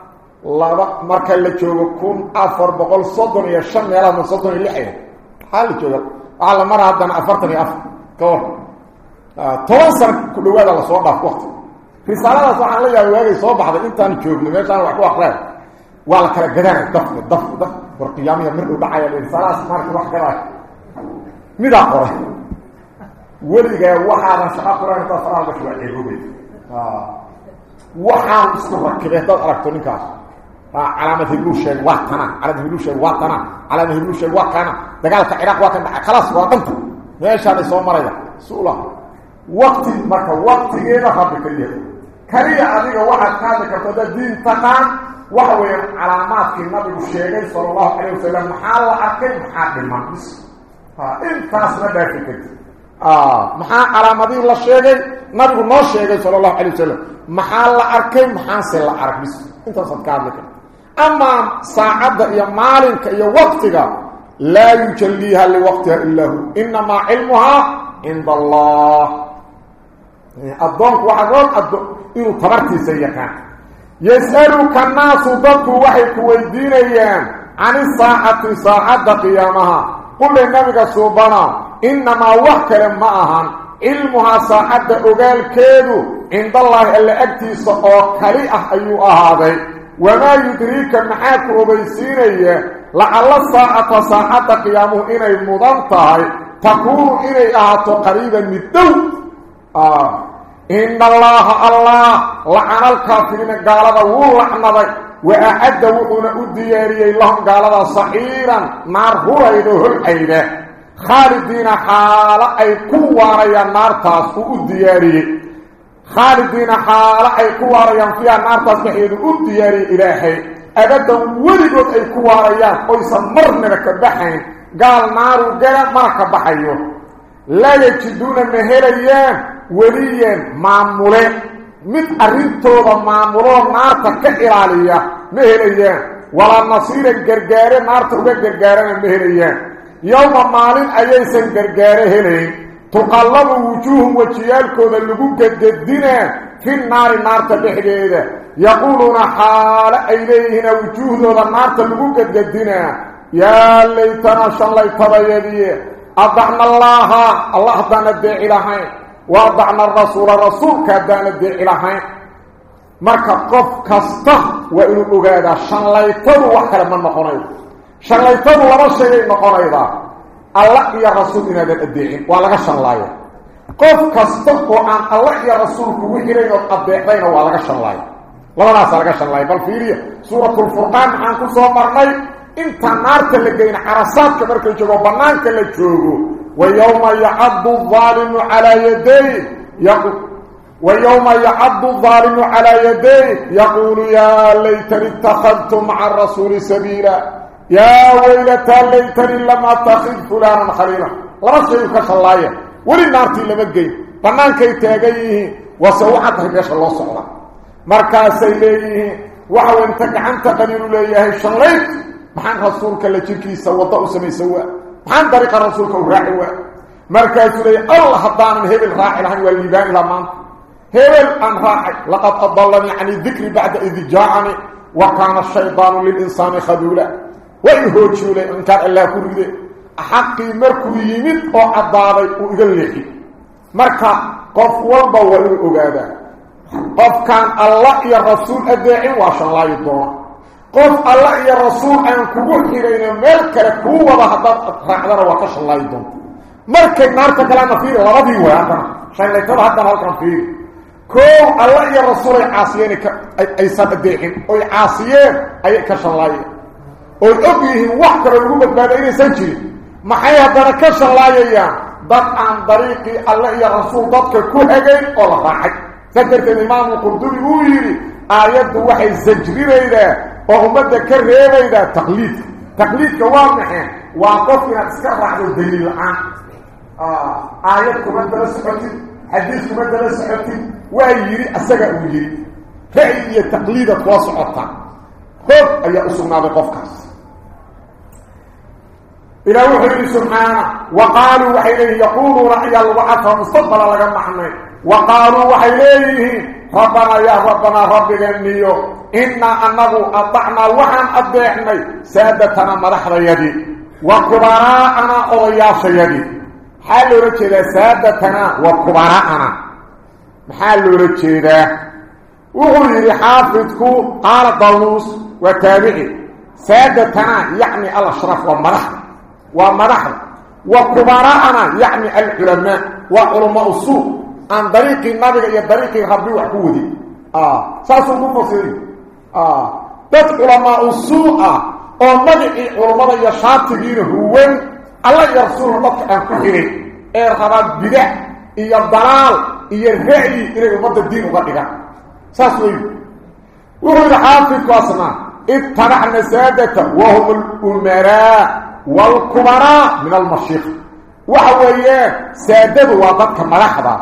لابا مركب اللي تشوكم أفر بقول صدن يشن يلا من صدن اللي حيه حالي تشوكم أعلى مرة هذا أفرتني أفر كوه toban sana ku dhawaada lasoo dhaaf waqti risaaladaas waxaan la yaabay waagay soo baxday intaan joogno meeshaan wax ku aqreen waa la kala gadaanay dafka daf daf war qiyaamiya mar dhow dhacaya risaaladaas marka wax gadaa midaa qoray weligaa waxaadan shaqo quraan intaad faraha gasho waa ceeboobay waxaan isku rakibay haddaad aragto ninkaas calaamad hibluu sheeg waa tana calaamad hibluu sheeg waa tana calaamad hibluu sheeg waa kana dagaalka ciraaq waa kan dhacay khalaas waa dhanta meeshaanay soo maraya suula waqti marka waqtigeeda rabbi ka yahay kaliya adiga waxaad qaadi karto haddaad diin taqaan waxa weeyaan calaamaadkii nabigu sheegay sala allahu calayh wasalam maxaa la arkay maxaa dhiman bis intaas ma dhaafi karti maxaa calaamadihii la sheegay nabigu noo sheegay sala allahu calay wasalam maxaa la arkay maxaase la arag bis intaasaad ka hadli karta amaa saacadda iyo maalinka iyo waqtiga laa yujalliiha liwaqtiha ilaa hu inamaa cilmuhaa cinda allah الضنك وحقول الضنك إنه تبرتي سيكا يسألك الناس ضد وحيك والدينيان عن الساعة ساعة قيامها. قل للنبي سبحانه إنما وحكر معها. علمها ساعة أغال كيدو. عند الله اللي أكتي سؤال كريئة أيها هذا وما يدريك معاك ربيسيني لعل الساعة ساعة قيامه إلى المضمطة تقول إلى أعطى قريبا من الدوت ina allaaha allah lacana alkaafiriina gaalada wuu lacnaday wa acadda wuxuuna u diyaariyey lahum gaalada saciiran naar huraydo holcayda khaalidiina xaalo ay ku waarayaan naartaas uu u diyaariyey. Khaalidiina xaalo ay ku waarayaan fiiha naartaas dhexeedu u diyaariyey ilaahay. Abadan weligood ay ku waarayaan oysan marnaba ka baxayn. Gaal naaru gala mana ka baxayo لا يجدون مهريا وليا معمولا. من أريدتو بمعمولو نارتا كإراليا مهريا ولا نصير القرقارة نارتا كقرقارة مهريا يوم مالين أيسا القرقارة هلين تقلب وجوه وشيالكو ذا لبوكة الدينة في النار نارتا بحجيدة يقولون حال إليهنا وجوه ذا نارتا لبوكة الدينة يا ليتنا شاء الله يتضيبيه أضعنا الله. الله أضعنا الدعي لهم وأضعنا الرسول. الرسول كأضعنا الدعي لهم مركا قف كسته وإنه أغادا شان ليتدو وحكرا من نقنيه شان ليتدو لما شيئين نقنيه الله يا رسول إنه الدعي وعلاك شان ليه قف كسته وعن الله يا رسول كوهرين وعلاك شان ليه لما ناسا لك شان ليه بل فيريه سورة الفرقان عنكو سوى مرنيه انت نارت تلقين جاينا حرصاتك مركا يجبوا بنانك اللي تشوهو ويوم يعد الظالم على يديه يقول ويوم يعد الظالم على يديه يقول يا ليتني اتخذت مع الرسول سبيلا يا ويلتا ليتني لما اتخذ فلانا خليلا الرسول يكاش الله يه ولي نارت اللي جاينا بنانك يتاقيه وسوحك هكاش الله صحرا مركا سيليه وحو انتك عن قنينو ليه الشغليت maxaan rasuulka la jirkiisa wadda u samaysa waa maxaan dariiqa rasuulka u raaci waa markaasuu leeyahy allah haddaanan hebel raaci lahayn waa liibaani laha maanta hebel aan raacay laqad adallanii cani dikri bacda id jaacani wa kaana ashaydaanu lilinsaani khaduula waa i hoojiule inkaan allah ku ride xaqii markuu yimid oo caddaaday uu iga leexi marka qof walba waa inuu ogaadaa qofkaan allah iyo rasuul adeecin waa shanlaayi doona قف الله يا رسول أن كبوح الينا ملك ركوب وهضر فاحضر وقش الله يدون ملك نار كلام فيه ربي وأنا عشان الله تروح هذا ملك فيه. كو الله يا رسول عاصيين اي سب الدين أو عاصيين أي كش الله. أو ابيه وحكر الغمد بعد اين سنجي ما حي هذا كش الله يا بط عن طريق الله يا رسول بطك كل أجي. أو راح فكرت الإمام القرطبي هو يري آيات وحي الزجري ليله أغمد كريبا إلى تقليد. تقليد كوامح وقف إلى تسكر على الدليل. آه. آه. العام آياتك مدى لسحبتي حديثك مدى لسحبتي وإيري أساق أوليري فإيه تقليد التواصع الطعام خب أي أصول ماذا قفك إلى وحيد سبحانه وقالوا وحيده يقولوا رأي الله الوعطة مستقبل لك المحمد وقالوا وحيده ربنا يا ربنا ربك النيو إنا أنه أطعنا وحن أبيعني سادتنا مرحل يدي وكبراءنا أضياس يدي. حال رجل سادتنا وكبراءنا. حال رجل. وغير حافظك قال الضلوس وتابعي. سادتنا يعني الأشرف والمرحل ومرحل وكبراءنا يعني العلماء. وعلماء السوء. عن طريق النبي إلى طريق ربي وحكودي آه. ساسو مفصلي آه. دد علماء السوء. ومدعي علماء يشاتبين هو الله يرسول الله أن كحيري إرهبات بدع. إيا الضلال إيا الرعي إلى أمد الدين وقتها ساسو وهو الحافظ قاسنا اتبعنا سادة وهم الأمراء والكبراء من المشيخ. وحوية سادد وضدك ملحظة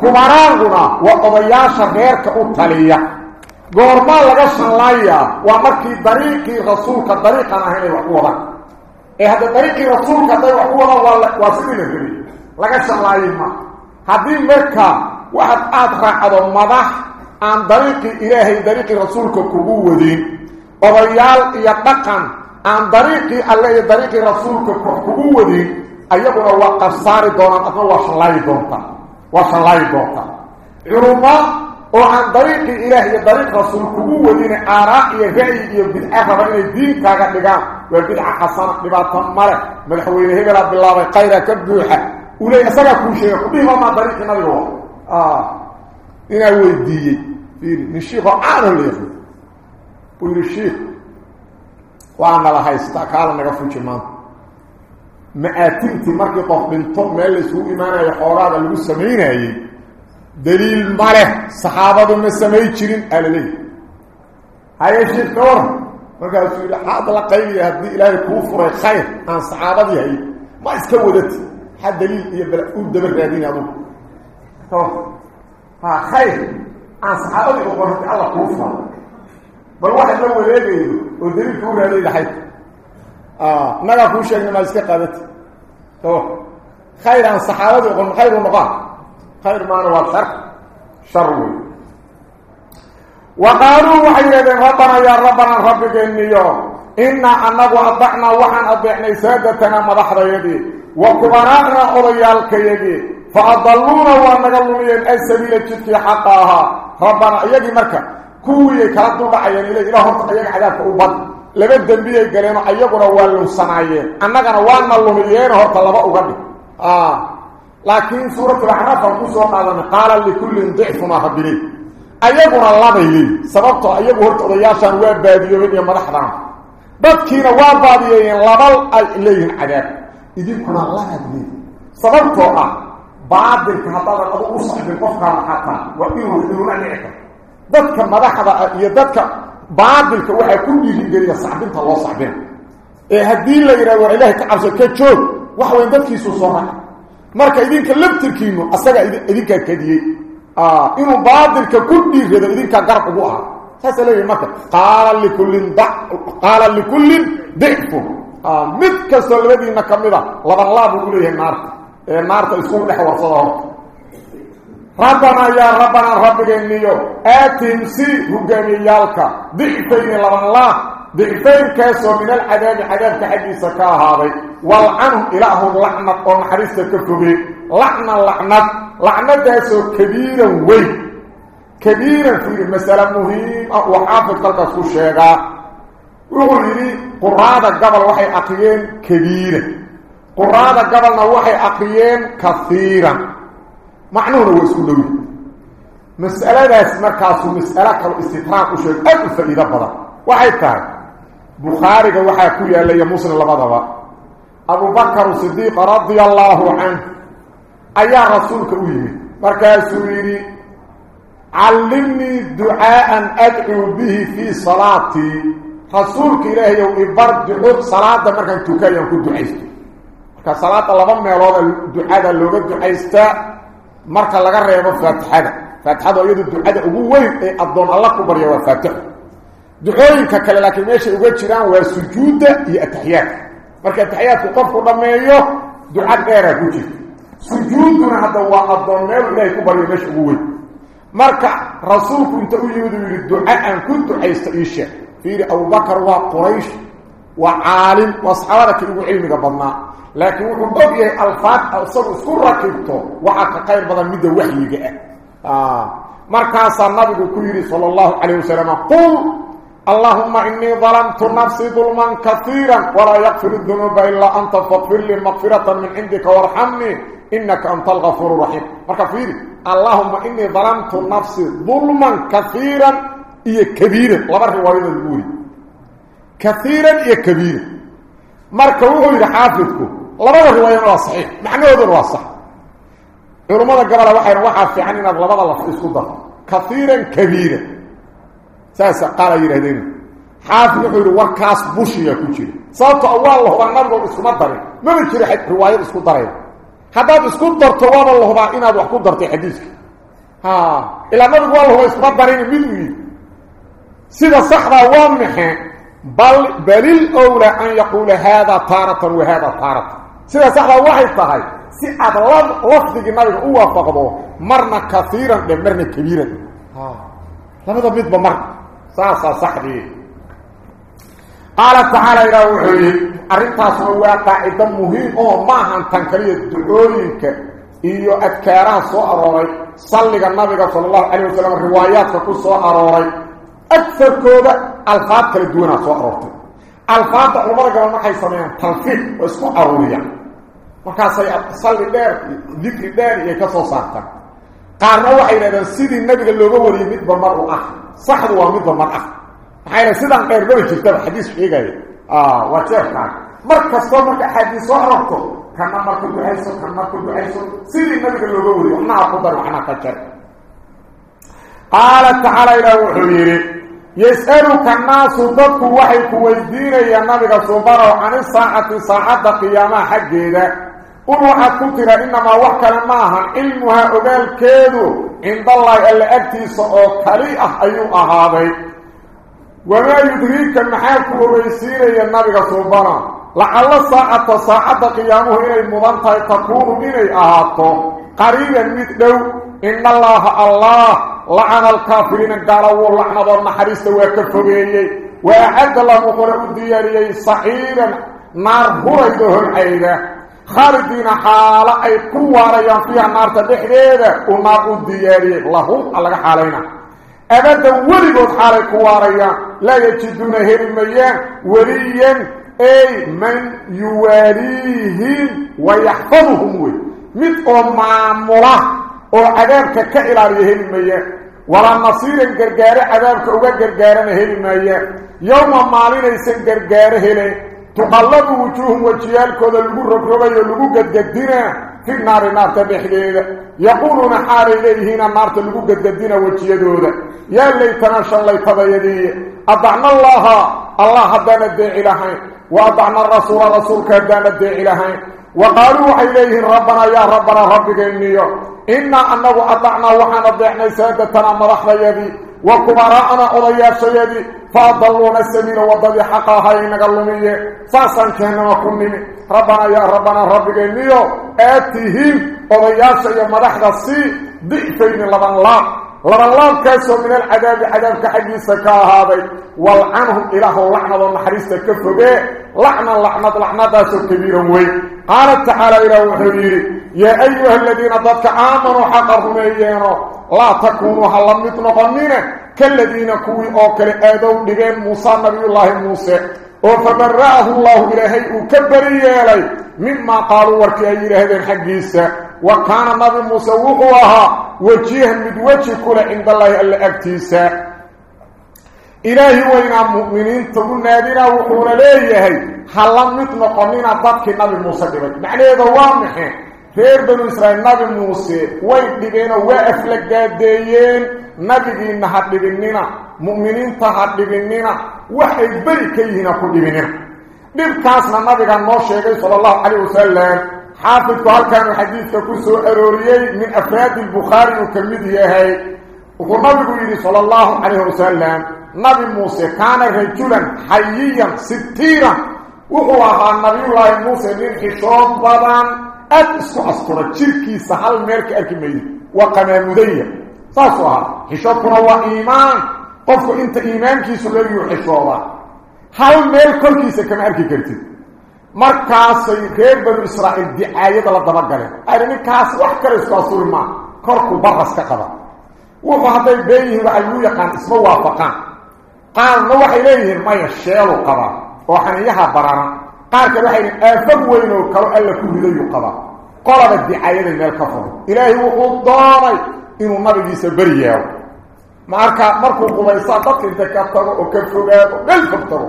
كبراءنا وقضياش غيرك التالية قورما لغا شنلايا ومركي طريقي رسولك طريقنا هنا وحوضا إيه هذا طريقي رسولك طريق وحوضا واسمين الهري لغا شنلايا ما هذه مركا واحد آدخل على مضح عن طريقي إلهي طريقي رسولك كبوة دين قضيال يطقن عن طريق الله iyo طريق رسولك kugu wadin ayaguna waa qasaari doonaan doonta doonta culuma oo aan طريق iyo طريق iyo ra'yi iyo bid'a raba inay diinkaaga dhigaan waa bid'a xasana dhibaato male madaxweyne hebel bilaabay qayra ka buuxa ulay asaga ku sheegay ku dhima ma طريق nabiga ah ina weydiiyay fiiri min sheekh aan leeyahay buu sheekh waana la haystaa kaala naga ما اتيتي مركي قف من طب ما اللي سوء ايمانا يا حولاد اللي بسمعين هاي دليل مره صحابة من السمعين شرين قال لي هاي الشيخ نور فقال سوء لحاد لقيم يا هدني إلهي كفر خير. عن صحابة هاي ما اسكودت حد دليل إيه بلا قول دمك رادين أبو. ها آه، خير. عن صحابة أخرى الله كفر. بل واحد لو ليه ودليل كوري هاي لحيت sheegna maa iska qaadati to khayr aan saxaabadii oqon khayru noqon khayr maana waa shar shar wey وقالوا وحيدين ربنا يا ربنا ربك إنيو إنا أنه أضعنا وحن أضعنا سادتنا مضحر يدي وكبرانا أضيالك يدي فأضلونا وأنقلوا السبيل الجدك حقاها ربنا يدي kala duldhacayeen ila ilaah horta ayaga cadaabka u bad laba dembiyay galeen ayaguna waa lunsanaayeen annagana waana lumiyeen horta laba uga dhig laakiin suuratul axraaf aan ku soo qaadanay qaala likullin dicfun ahabiliy ayaguna labay leeyihin sababtoo ayagu horta odayaashaan waa baadiyoobeen iyo madaxdan dadkiina waa baadiyeeyeen labal ay leeyihiin cadaab idinkuna leeyihin sababtoo ah baadilka haddaadan adu u sacbin qofkaana xataa waa inuu dhici karto dadka madaxda iyo dadka baadilka waxaa ku dhiirigeliya sacbinta loo sacbina ee haddii la yidhahdo war ilaahay ka cabso ka joog wax weyn dadkiisu soo raca marka idinka laftirkiinu asaga idinkaa kadiyey inuu baadilka ku dhiirado idinkaa garab ugu saasaa leeyahy marka qaala likullin qaala likullin dicfun mid kastoo labadiina ka mid a laban laab uu leeyahay naarta ee naarta iskugu dhex warsada rabbanaa rabbigeeniyo aatihim si hogaamiyeyaalka dicfayni laban laab dicfaynkaasoo min alcadaabi cadaabka xaggiisa ka ahaaday walcanhum ilaahum lacnad oo naxariista ka fogey lacnan lacnad lacnadaasoo kabiiran weyn kabiiran fiiri masale muhiim ah uu xaafid halkaas ku sheegaa wuxuu yidhi quraada gobol waxay aqriyeen kabiira quraada gobolna waxay aqriyeen kaiiran محنون هو اسم دوي مسألة ناس مركز ومسألة الاستطراق وشيء. ألف إذا بضع وحيثان بخارج وحي كوية اللي يموسن لغضبا أبو بكر صديق رضي الله عنه. أيا رسولك أويمي مركز سويري. علمني دعاء أدعو به في صلاتي. رسولك إلهي وإبار دعوك صلاة مركز تكيان كدعيك كصلاة اللبن ميلوغ الدعاء اللي قد دعيسته marka laga reebo faatixada faatixada iyadu ducada ugu weyn ee addoon alla ku barya waa faatixo ducooyinka kale laakiin meeshay uga jiraan waa sujuudda iyo ataxiyaadka marka ataxiyaadku qofku dhammeeyo duca dheeraa ku jirta sujuuduna hadda waa addoon meel ku baryo meesha ugu weyn marka rasuulku inta u yimid duca aan ku ducaysto iisheeg fiiri abubakar waa quraysh وعالم واصحابك ابو علمك بضنا. لكن وبقي الفات أو صب سرك انت وعك خير بدل مده وحيك آه. مركاس النبي كيري صلى الله عليه وسلم قل اللهم إني ظلمت نفسي ظلما كثيرا ولا يغفر الذنوب إلا أنت فاغفر لي مغفرة من عندك وارحمني إنك أنت الغفور الرحيم. مركفير اللهم إني ظلمت نفسي ظلما كثيرا إيه هي كبيره لا بر وايد الغوري kaiiran iyo kabiiran marka wuxuu yidhi xaafidku labada riwaayana waa saxiix macnahooduna waa sax culummada gabola waxay waxaa fiican inaad labada laf isku darto kaiiran kabiiran saasa qaala yidhahdeen xaafid wuxuu yidhi warkaas bushiyaa ku jira sababto waa la hubaa nabigood iskuma darin maba jiro riwaayad isku daraya haddaad isku darto waaba la hubaa inaad wax ku dartay xadiiska ilaa nabigu waa la hubaa iskuma darin mid uu sida saxdaa waa maxe بل بل الأولى أن يقول هذا طارة وهذا طارة. سيدة صح واحد طهي سي ادلب وقت جمال هو فقبه مرنا كثيرا بمرن كبيرا. آه. ها لما تبيض بمر صح صح صحبي قال تعالى إلى وحي ارتا سوى قائد مهم أو ما هم تنكري دولينك إيو أكارا سو اروي صلى النبي صلى الله عليه وسلم. روايات كو سو اروي wasalam riwaayaadka ku soo arooray agarkooda alfaad kala duwanaa soo aroortay alfaadda culamada gabal markay sameeyaan talfiiq oo isku aruuriyaan markaasay salli dheer dikri dheer iyay ka soo saartaan qaarna waxay yidhahdeen sidii nabiga looga wariyey midba mar u ah saxdu waa midba mar ah maxaa yidhaha sidaan dheer maba jirtaba xadiis sheegaya waa jeerkaan mar kastoo marka axaadiis soo arorto kana marku ducayso kan marku ducayso sidii nabiga looga wariyo waxnaha ku dar waxnaa ka jar qaala tacaala ilaah wuxuu yidhi yas'aluka annaasu dadku waxay ku weydiinayaan nabiga subanow cani saacati saacadda qiyaamaha xaggeeda qul waxaad ku tira innamaa wax kale ma ahan cilmuhaa ogaalkeedu cindallaahi alla agtiisa oo kali ah ayuu ahaaday wamaa yudriika maxaa ku ogeysiinaya nabiga subana lacalla saacata saacadda qiyaamuhu inay mudan tahay takuunu inay ahaato qariiban mid dhow ina allaaha allah lacana alkaafiriina gaala wuu lacnadoo naxariista waa ka fogeeyey wa acadda lahu qora u diyaariyey saciiran naar hurayda holcayda khaalidiina xaalo ay ku cadaabka ka ilaaliya heli mayaan ولا نصير قرقار عذابك وقا قرقارنا هلي مايا يوم مالين يسن قرقار هلي تقلب وجوههم وجيالكو ذا لقو ربربا يلقو قد قدنا في النار نار تبحليدا يقولون حال إليه هنا النار تلقو قد قدنا وجيادودا يا ليتنا شالله تبيدي أضعنا الله الله هدانا الداعي لهين وأضعنا الرسول رسولك هدانا الداعي لهين وقالوا إليه ربنا يا إنا أنه أطعنا وحنا ضعنا سادتنا مرحنا يدي وكبراءنا أضياء سيدي فأضلونا السبيل وضبي حقاها إنك اللمية فاسا كان وكنني ربنا يا ربنا ربك إني آتهم أضياء سيدي مرحنا السي ضعفين لبن الله لبن الله كاسو من العذاب عذاب كحديثة كهذا والعنهم إله اللعنة والمحريسة كفبه لعنة لعنة لعنة داسو كبيرا وي. قال تعالى إلى وحريري يا أيها الذين ضدك آمنوا حقهم إيانا لا تكونوا هلا مطلقنين كالذين كوي أوكل آدوا لغين موسى نبي الله موسى. وفبرأه الله إلهي وكبري إلي مما قالوا وركي أي هذا الحقيسة. وكان نبي موسى وقوها. وجيها مدوجه كل عند الله ألا أكتيسا إلهي وإنا مؤمنين تقول نادنا وقول ليه هلا مطلقنين ضدك نبي موسى معنى هذا وامحين فير بنو اسرائيل نبي موسى وين دينا واقف لك دايين نبي ان حد بيننا مؤمنين فحد بيننا وحي بركينا كل بيننا دي بتاعنا نبي كان موسى الله عليه وسلم حافظ قال كان الحديث تكسو اروريه من افراد البخاري وكمده هي وقربوا لي صلى الله عليه وسلم نبي موسى كان رجلا حييا ستيرا وهو النبي الله موسى من خطاب بابان اتسعس كرة تشيركي سحال ميرك أركي ميدي. وقناموذية ساسوها حشوك روى إيمان. قفتو إنت إيمان كي سلوي وحشوها حال ميرك كل كيسة كما أركي كرتي. مركاس غير بن إسرائيل دعاية لدبا قلت أرمي كاس وحكر اسواصور ما. كركو برغس كقضا وفهد البيه وعلو يقان اسمه وافقان. قال نوح إليه ما يشيل قضا وحن يها برانا. قال كذا حين افقوا انه كرؤى لكم هذي قضا beri yeelo marka markuu qubaysaa dadka inta ka tago oo ka fogaado meel fog tago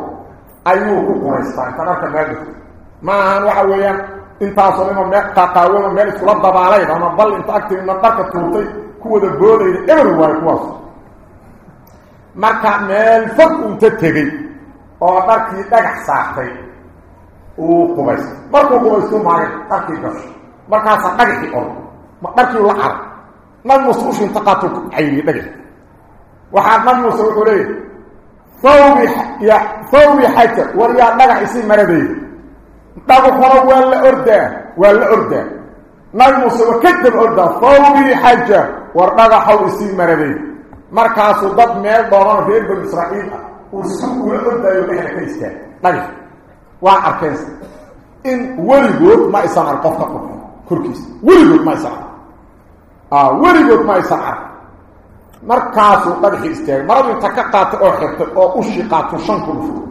ayuu ku qubaystaa inta dharka meel dhigto ma ahan waxa weeyaan intaasoo nima meel qaqaawano meel iskula dabaalayd ama bal inta agteedna dharka tuurtay ku wada boodayda eber waayo kuwaas marka meel fog unta tegey oo dharkii dhagax saartay uu qubaystay markuu qubaystu maagay dharkii gasho markaasaa dhagaxii ordo dharkii la cara nabi muuse ushu inta qaatuu ku cayriyey dhagaxi waxaa nabi muuse wuxuu leeyahy thawbi ya thawbi xajar war yaa dhagax isii maradayda dhagaxuna waa la ordaa waa la ordaa nabi muuse waa ka daba ordaa thawbi xajar war dhagaxow isii maradayda markaasuu dad meel doonano reer banu israa'iil ah uu si ula ka istaag dhagax waa arkeen in weligood ma aysan ark qofka كركيس وريغوت ماي صح آه وريغوت ماي صح مركاس وضحيست مرض تكقات أو خرت أو اشقات شنكم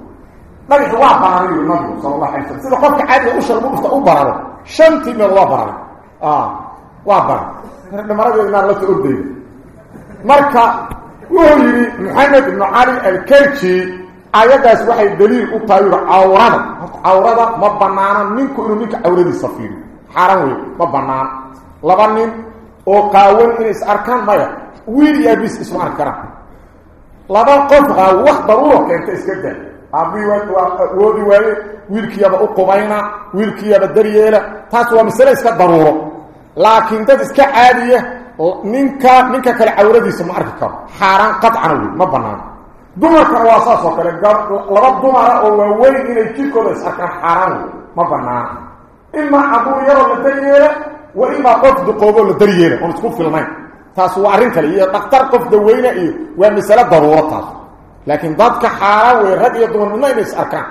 ماي هو باري نمو صلى الله عليه وسلم قف عاد اشرب مفتا وبارو شنتي من الله بارا آه وابر مرض نار لا تودي مركا وريغ محمد بن علي الكيتشي ayadaas waxay dalil u taayay awrada awrada ma banaana ninku inuu ninka awrada safiiri is arkaan maya wiil iyo abis isma arki karaan laba qof qaawo wax daruuro keenta iska daa aabii waa woodi waaye wiilkiiyaba u qubayna wiilkiiyaba daryeela taas waa masale iska daruuro laakiin dad iska caadiya ninka ninka kale cawradiisa ma arki karo xaaraan qadcana wey ma banaana dumarkana waa saas oo kale laba dumara oo waaweyn inay jirkooda is arkaan xaaraan wey ma banaana إما عبو يرى لدريه وإما قفد قوبه لدريه ونسكوب في الماء تاس وعرينك لي إيه، تقتر قفد وين إيه ومسألة ضرورة لكن ضدك حاره ويرهد يدون من نايم يسألك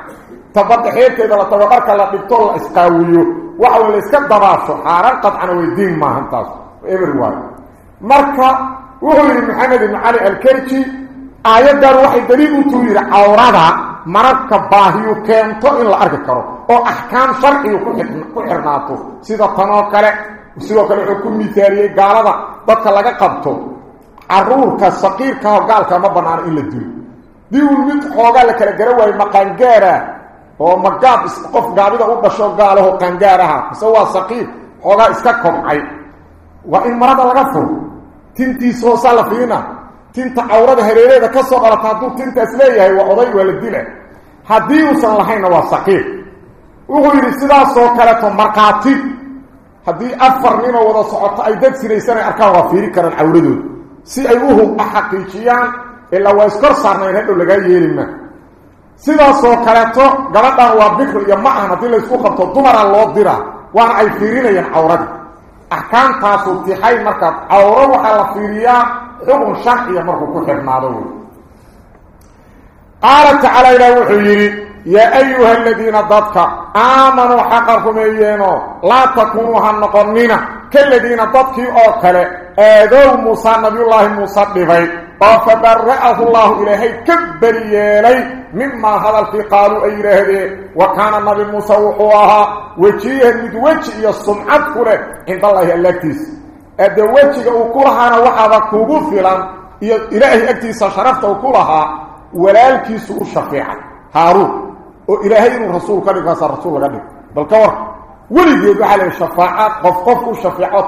تبضي حيرك إذا لتوقرك اللي بطول إسقاويه وحول الإسكاب ضرافه حالة قد عنا ويدين ماهم تاس إبر واي. مركة وهو محمد بن علي الكيرتي آيات دار واحد دليل وطويل عورادها mararka baahiyu keento in la arki karo oo axkaam sharciyu ku xirnaato. Sida tanoo kale sidoo kale wuxuu ku miaaliyey gaalada dadka laga qabto. Caruurka saqiirkaho gaalka ma banaano in la dilo. Dii uu mid xoogaa la kala gara waayo ma qaangaara oo ma gaab qof gaabida u dhasho gaalaho qaangaaraha. Mise waa saqiir xoogaa iska kobcay. Waa in marada laga furo. Tintiisa hoosaa la fiina waa la dila haddii uusan lahaynna waa saqiir wuxuu yidhi sidaasoo kaleeto markhaati haddii afar ninoo wada socoto ay dad sinaysanay arkaan waa fiiri karaan cawradooda si ay u xaqiijiyaan ilaa waa iskor saarnayn hadhow lagaa yeelima sidaasoo kaleeto gabadhan waa bikri iyo ma ahan haddii laysku qabto dumara loo dira waana ay fiirinayaan cawradii axkaamtaasu tixay markaa cawro waxaa la fiiriyaa حكم شرعي أمر كو تيرناادو قالت على إلى وحيري يا أيها الذين ضبط آمنوا حقكم أيينو لا تكونوا هنقمنا كالذين ضبطوا أوكل أدو موسى نبي الله موسى دفي فبرأه الله إلهي كبريالي مما هذا الفقال أي رهدي وكان النبي موسى وحوها وكيه من وجه يصنعك له عند الله الاكتس weji iyo sumcad ku leh cindallaahi allaagtiisa adde wejiga uu ku lahaana waxaaba kugu filan iyo ilaahay agtiisa sharafta uu ku lahaa walaalkiisu u shafeecay haaruun oo ilaahay inuu rasuul ka dhig kaasaa rasuul laga dhig bal ka war weligeed waxaa la shafaaca qof qof u shafeeco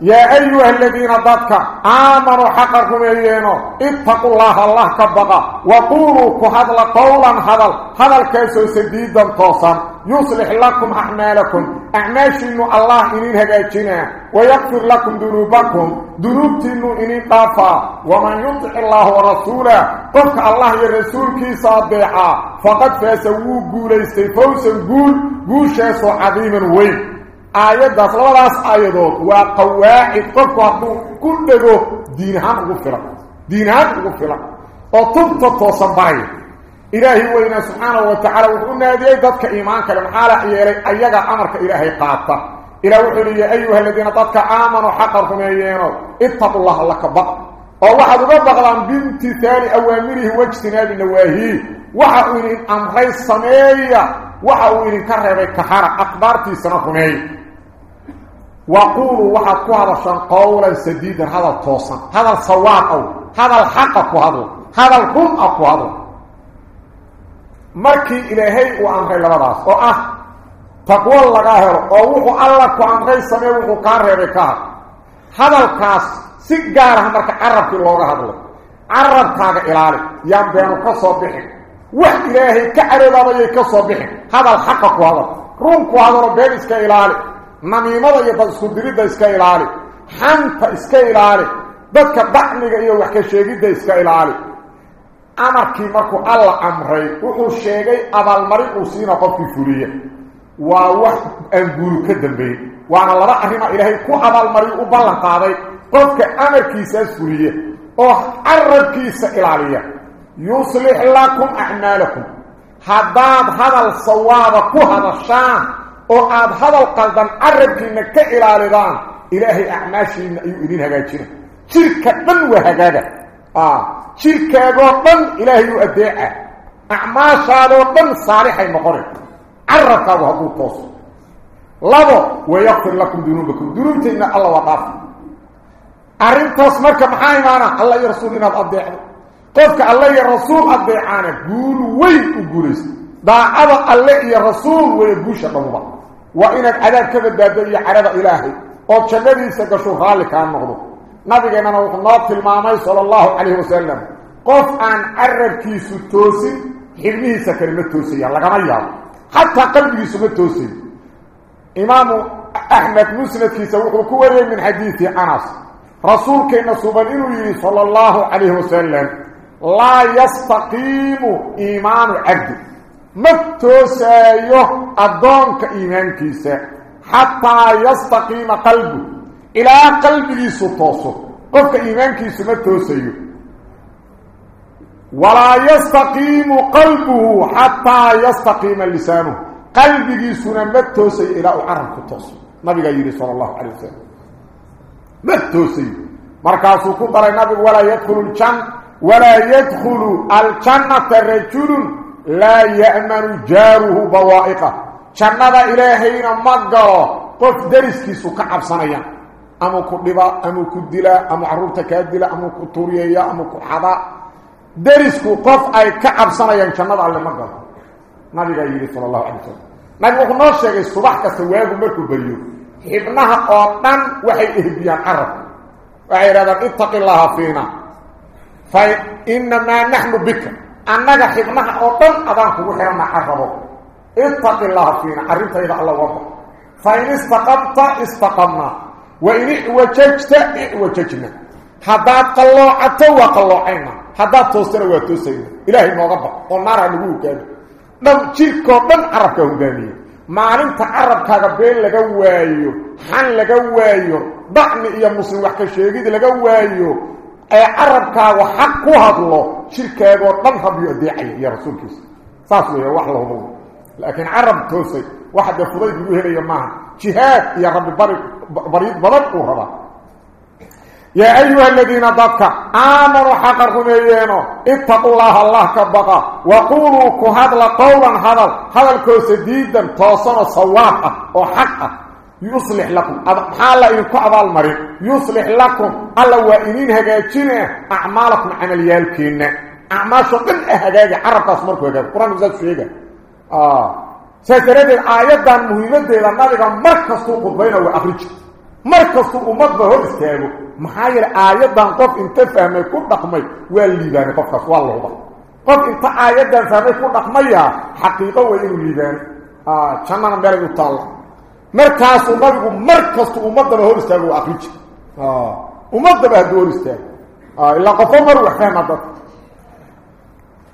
يا أيها الذين ضدك آمنوا حقكم يا أيينو اتقوا الله الله كبقى وقولوا كهدل قولا هذا هدل كيسو سديدا قوصا يصلح لكم أعمالكم. أعماش إنو الله إنين هجاجنا ويغفر لكم ذنوبكم. ذنوب تنو إنين طافا ومن يطع الله ورسوله قفك الله يا رسول كي صادحا فقد فاسوه قولي استيفوسا قول قول شاسو عظيما ويه آيات فلو راس آيات وقواعد فقط كله دينها مغفرة دينها مغفرة وطبت التوصن بعيد إلهي وإنا سبحانه وتعالى وقلنا هذه ذاتك إيمانك لمحالة إليك أيها أمرك إلهي قاطة إلى وحلي أيها الذين ذاتك آمنوا حقرتم أيينو اتق الله لك بقى وواحد ببقى لهم بامتثال أوامره واجتناب نواهيه وحاولين أمغي الصمائية وحاولين كرر كحارة أكبرتي سنة خميه waquuluu waxaad ku hadashaan qowlan sadiidan hadal toosan hadal sawaan ow hadal xaqa ku hadlo hadal run a ku hadlo markii ilaahay uu amray labadaas oo ah taqwo laga helo oo wuxuu alla ku amray samee wuxuu kaa reebay ka had hadalkaas si gaar ah marka carabkii looga hadlo carabkaaga ilaali yaan beenu namiimada iyo dad isku diridda iska ilaali xanta iska ilaali dadka dacmiga iyo wax ka sheegidda iska ilaali amarkii markuu alla amray wuxuu sheegay abaalmarin uu siina qofkii fuliya waa wax aan guuru ka dambeyn waana laba arrima ilaahay ku abaalmariy u ballan qaaday qofka amarkiisaas fuliya oo carabkiisa ilaaliya yuslix lakum acmaalakum haddaad hadal sawaaba ku hadashaan أو عاد هذا القلدان عربي انك إلى رضان الهي اعماشي يؤذين هكذا جيرا شركة منو هكذا آه شركة يؤذن الهي يؤذيها اعماشا يؤذن صالحي مقرد عرفا وهدو توصل لابو ويغفر لكم دنوبكم دنوبة ان الله وقاف ارين توصمرك محايم أنا الله يرسولنا بأبدعنا قفك الله يرسول أبدعنا قول ويقو قريس دا أبا الله يرسول ويقوش أبدعنا وإن العذاب كذبه بي عرب إلهي. وكذبه سكشو غالكا النغضو نبي قينا نوط المامي صلى الله عليه وسلم. قف أن عرب كيسو التوسي حرمه سكرم التوسي يلا قمي حتى قلب يسو التوسي إمام أحمد مسلت في سوقه كوري من حديث عناس رسول كينا سبنينه صلى الله عليه وسلم. لا يستقيم إيمان عبده. متوسايو أدونك إيمانكيس حتى يستقيم قلبه إلى قلبه ستوسو قفك إيمانكيس متوسايو ولا يستقيم قلبه حتى يستقيم لسانه قلبه سنمتوسي إلى أعرف التوسو نبي قيري صلى الله عليه وسلم متوسي مركاسو كبرى نبي ولا يدخل الجن ولا يدخل الجنة الرجل لا يأمن جاره بوائقه. جنة إلهينا مقاله قف درسكي سكعب صنيا. أما كدبا أما كدلا أما عرورتا كادلا أما كتوريا أما كحضا. درسكو قف أي كعب صنيا جنة اللي مقاله نبي يجري صلى الله عليه وسلم. نبي وخنا شيغي صباح كسواغو مركو بريو. waxay ihbiyaan arab waxay raadaan ittaqi allah fiina fa inna nahnu bika annaga xibnaha oo dhan adaan kugu xirana arabo ittaqi allah fiina arintayda allah waba fa in istaqamta istaqamna wa in wajajta wajajna hadaad qaloocato wa qaloocayna hadaad toostana waa toosayna ilaahay nooga baq oo naara lagu gaado dhan jirkoo dhan carabka hogaamiye maalinta carabkaaga been laga waayo xan laga waayo dacni iyo muslim wax ka sheegid laga waayo اي عربك وحق هذا شركه وطنها بيديعي يا رسول الله صافي يا وحله هو لكن عرب توسي واحد فريد يقول يا ما جهاد يا رب بريد بلد وهذا يا أيها الذين ضقوا امروا حقكم ايينو اتقوا الله الله كبقا وقولوا هذا قولا هذا هذا كوسديدا توصل صواحه وحقا يصلح لكم. حالا إنكو أبا المريض يصلح لكم. الله وإنين هجاجين. أعمالكم عمليالكين أعمال شقل هجاجي عرف أسمركم هجاجي قرآن بزاد فيها آه. سيتريد الآيات دان مهمة دي لنبغا مركز توقف بينه وأخرج مركز أمد بهو استيابه maxaa yeelay aayadan qof inta fahmay ku dhaqmay waa liibaanay qofkaas waa la huba qof inta aayadan fahmay ku dhaqmaya xaqiiqo way inuu liibaanay jannana meelay u taalla مركز النبي مركز امته هو استاغ واقيج آه امته به دور استاغ آه الا قفمر وحمدت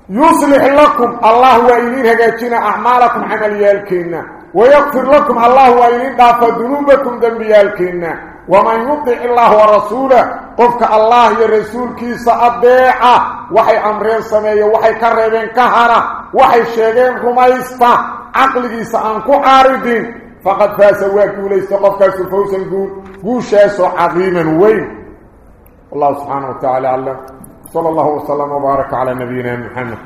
يصلح لكم الله وايلين هجاجنا اعمالكم عمل يالكينا ويغفر لكم الله وايلين دافا ذنوبكم ذنب الكينة ومن يطع الله ورسوله قفك الله يا رسول كيس ابيعه وحي امرين سميه وحي كربين كهره وحي شيغين عقل عقلي أنكو عارضين فقد فاسواك وليس قفك سفوسا قول قوشاس عظيما وين الله سبحانه وتعالى علم صلى الله وسلم وبارك على نبينا محمد.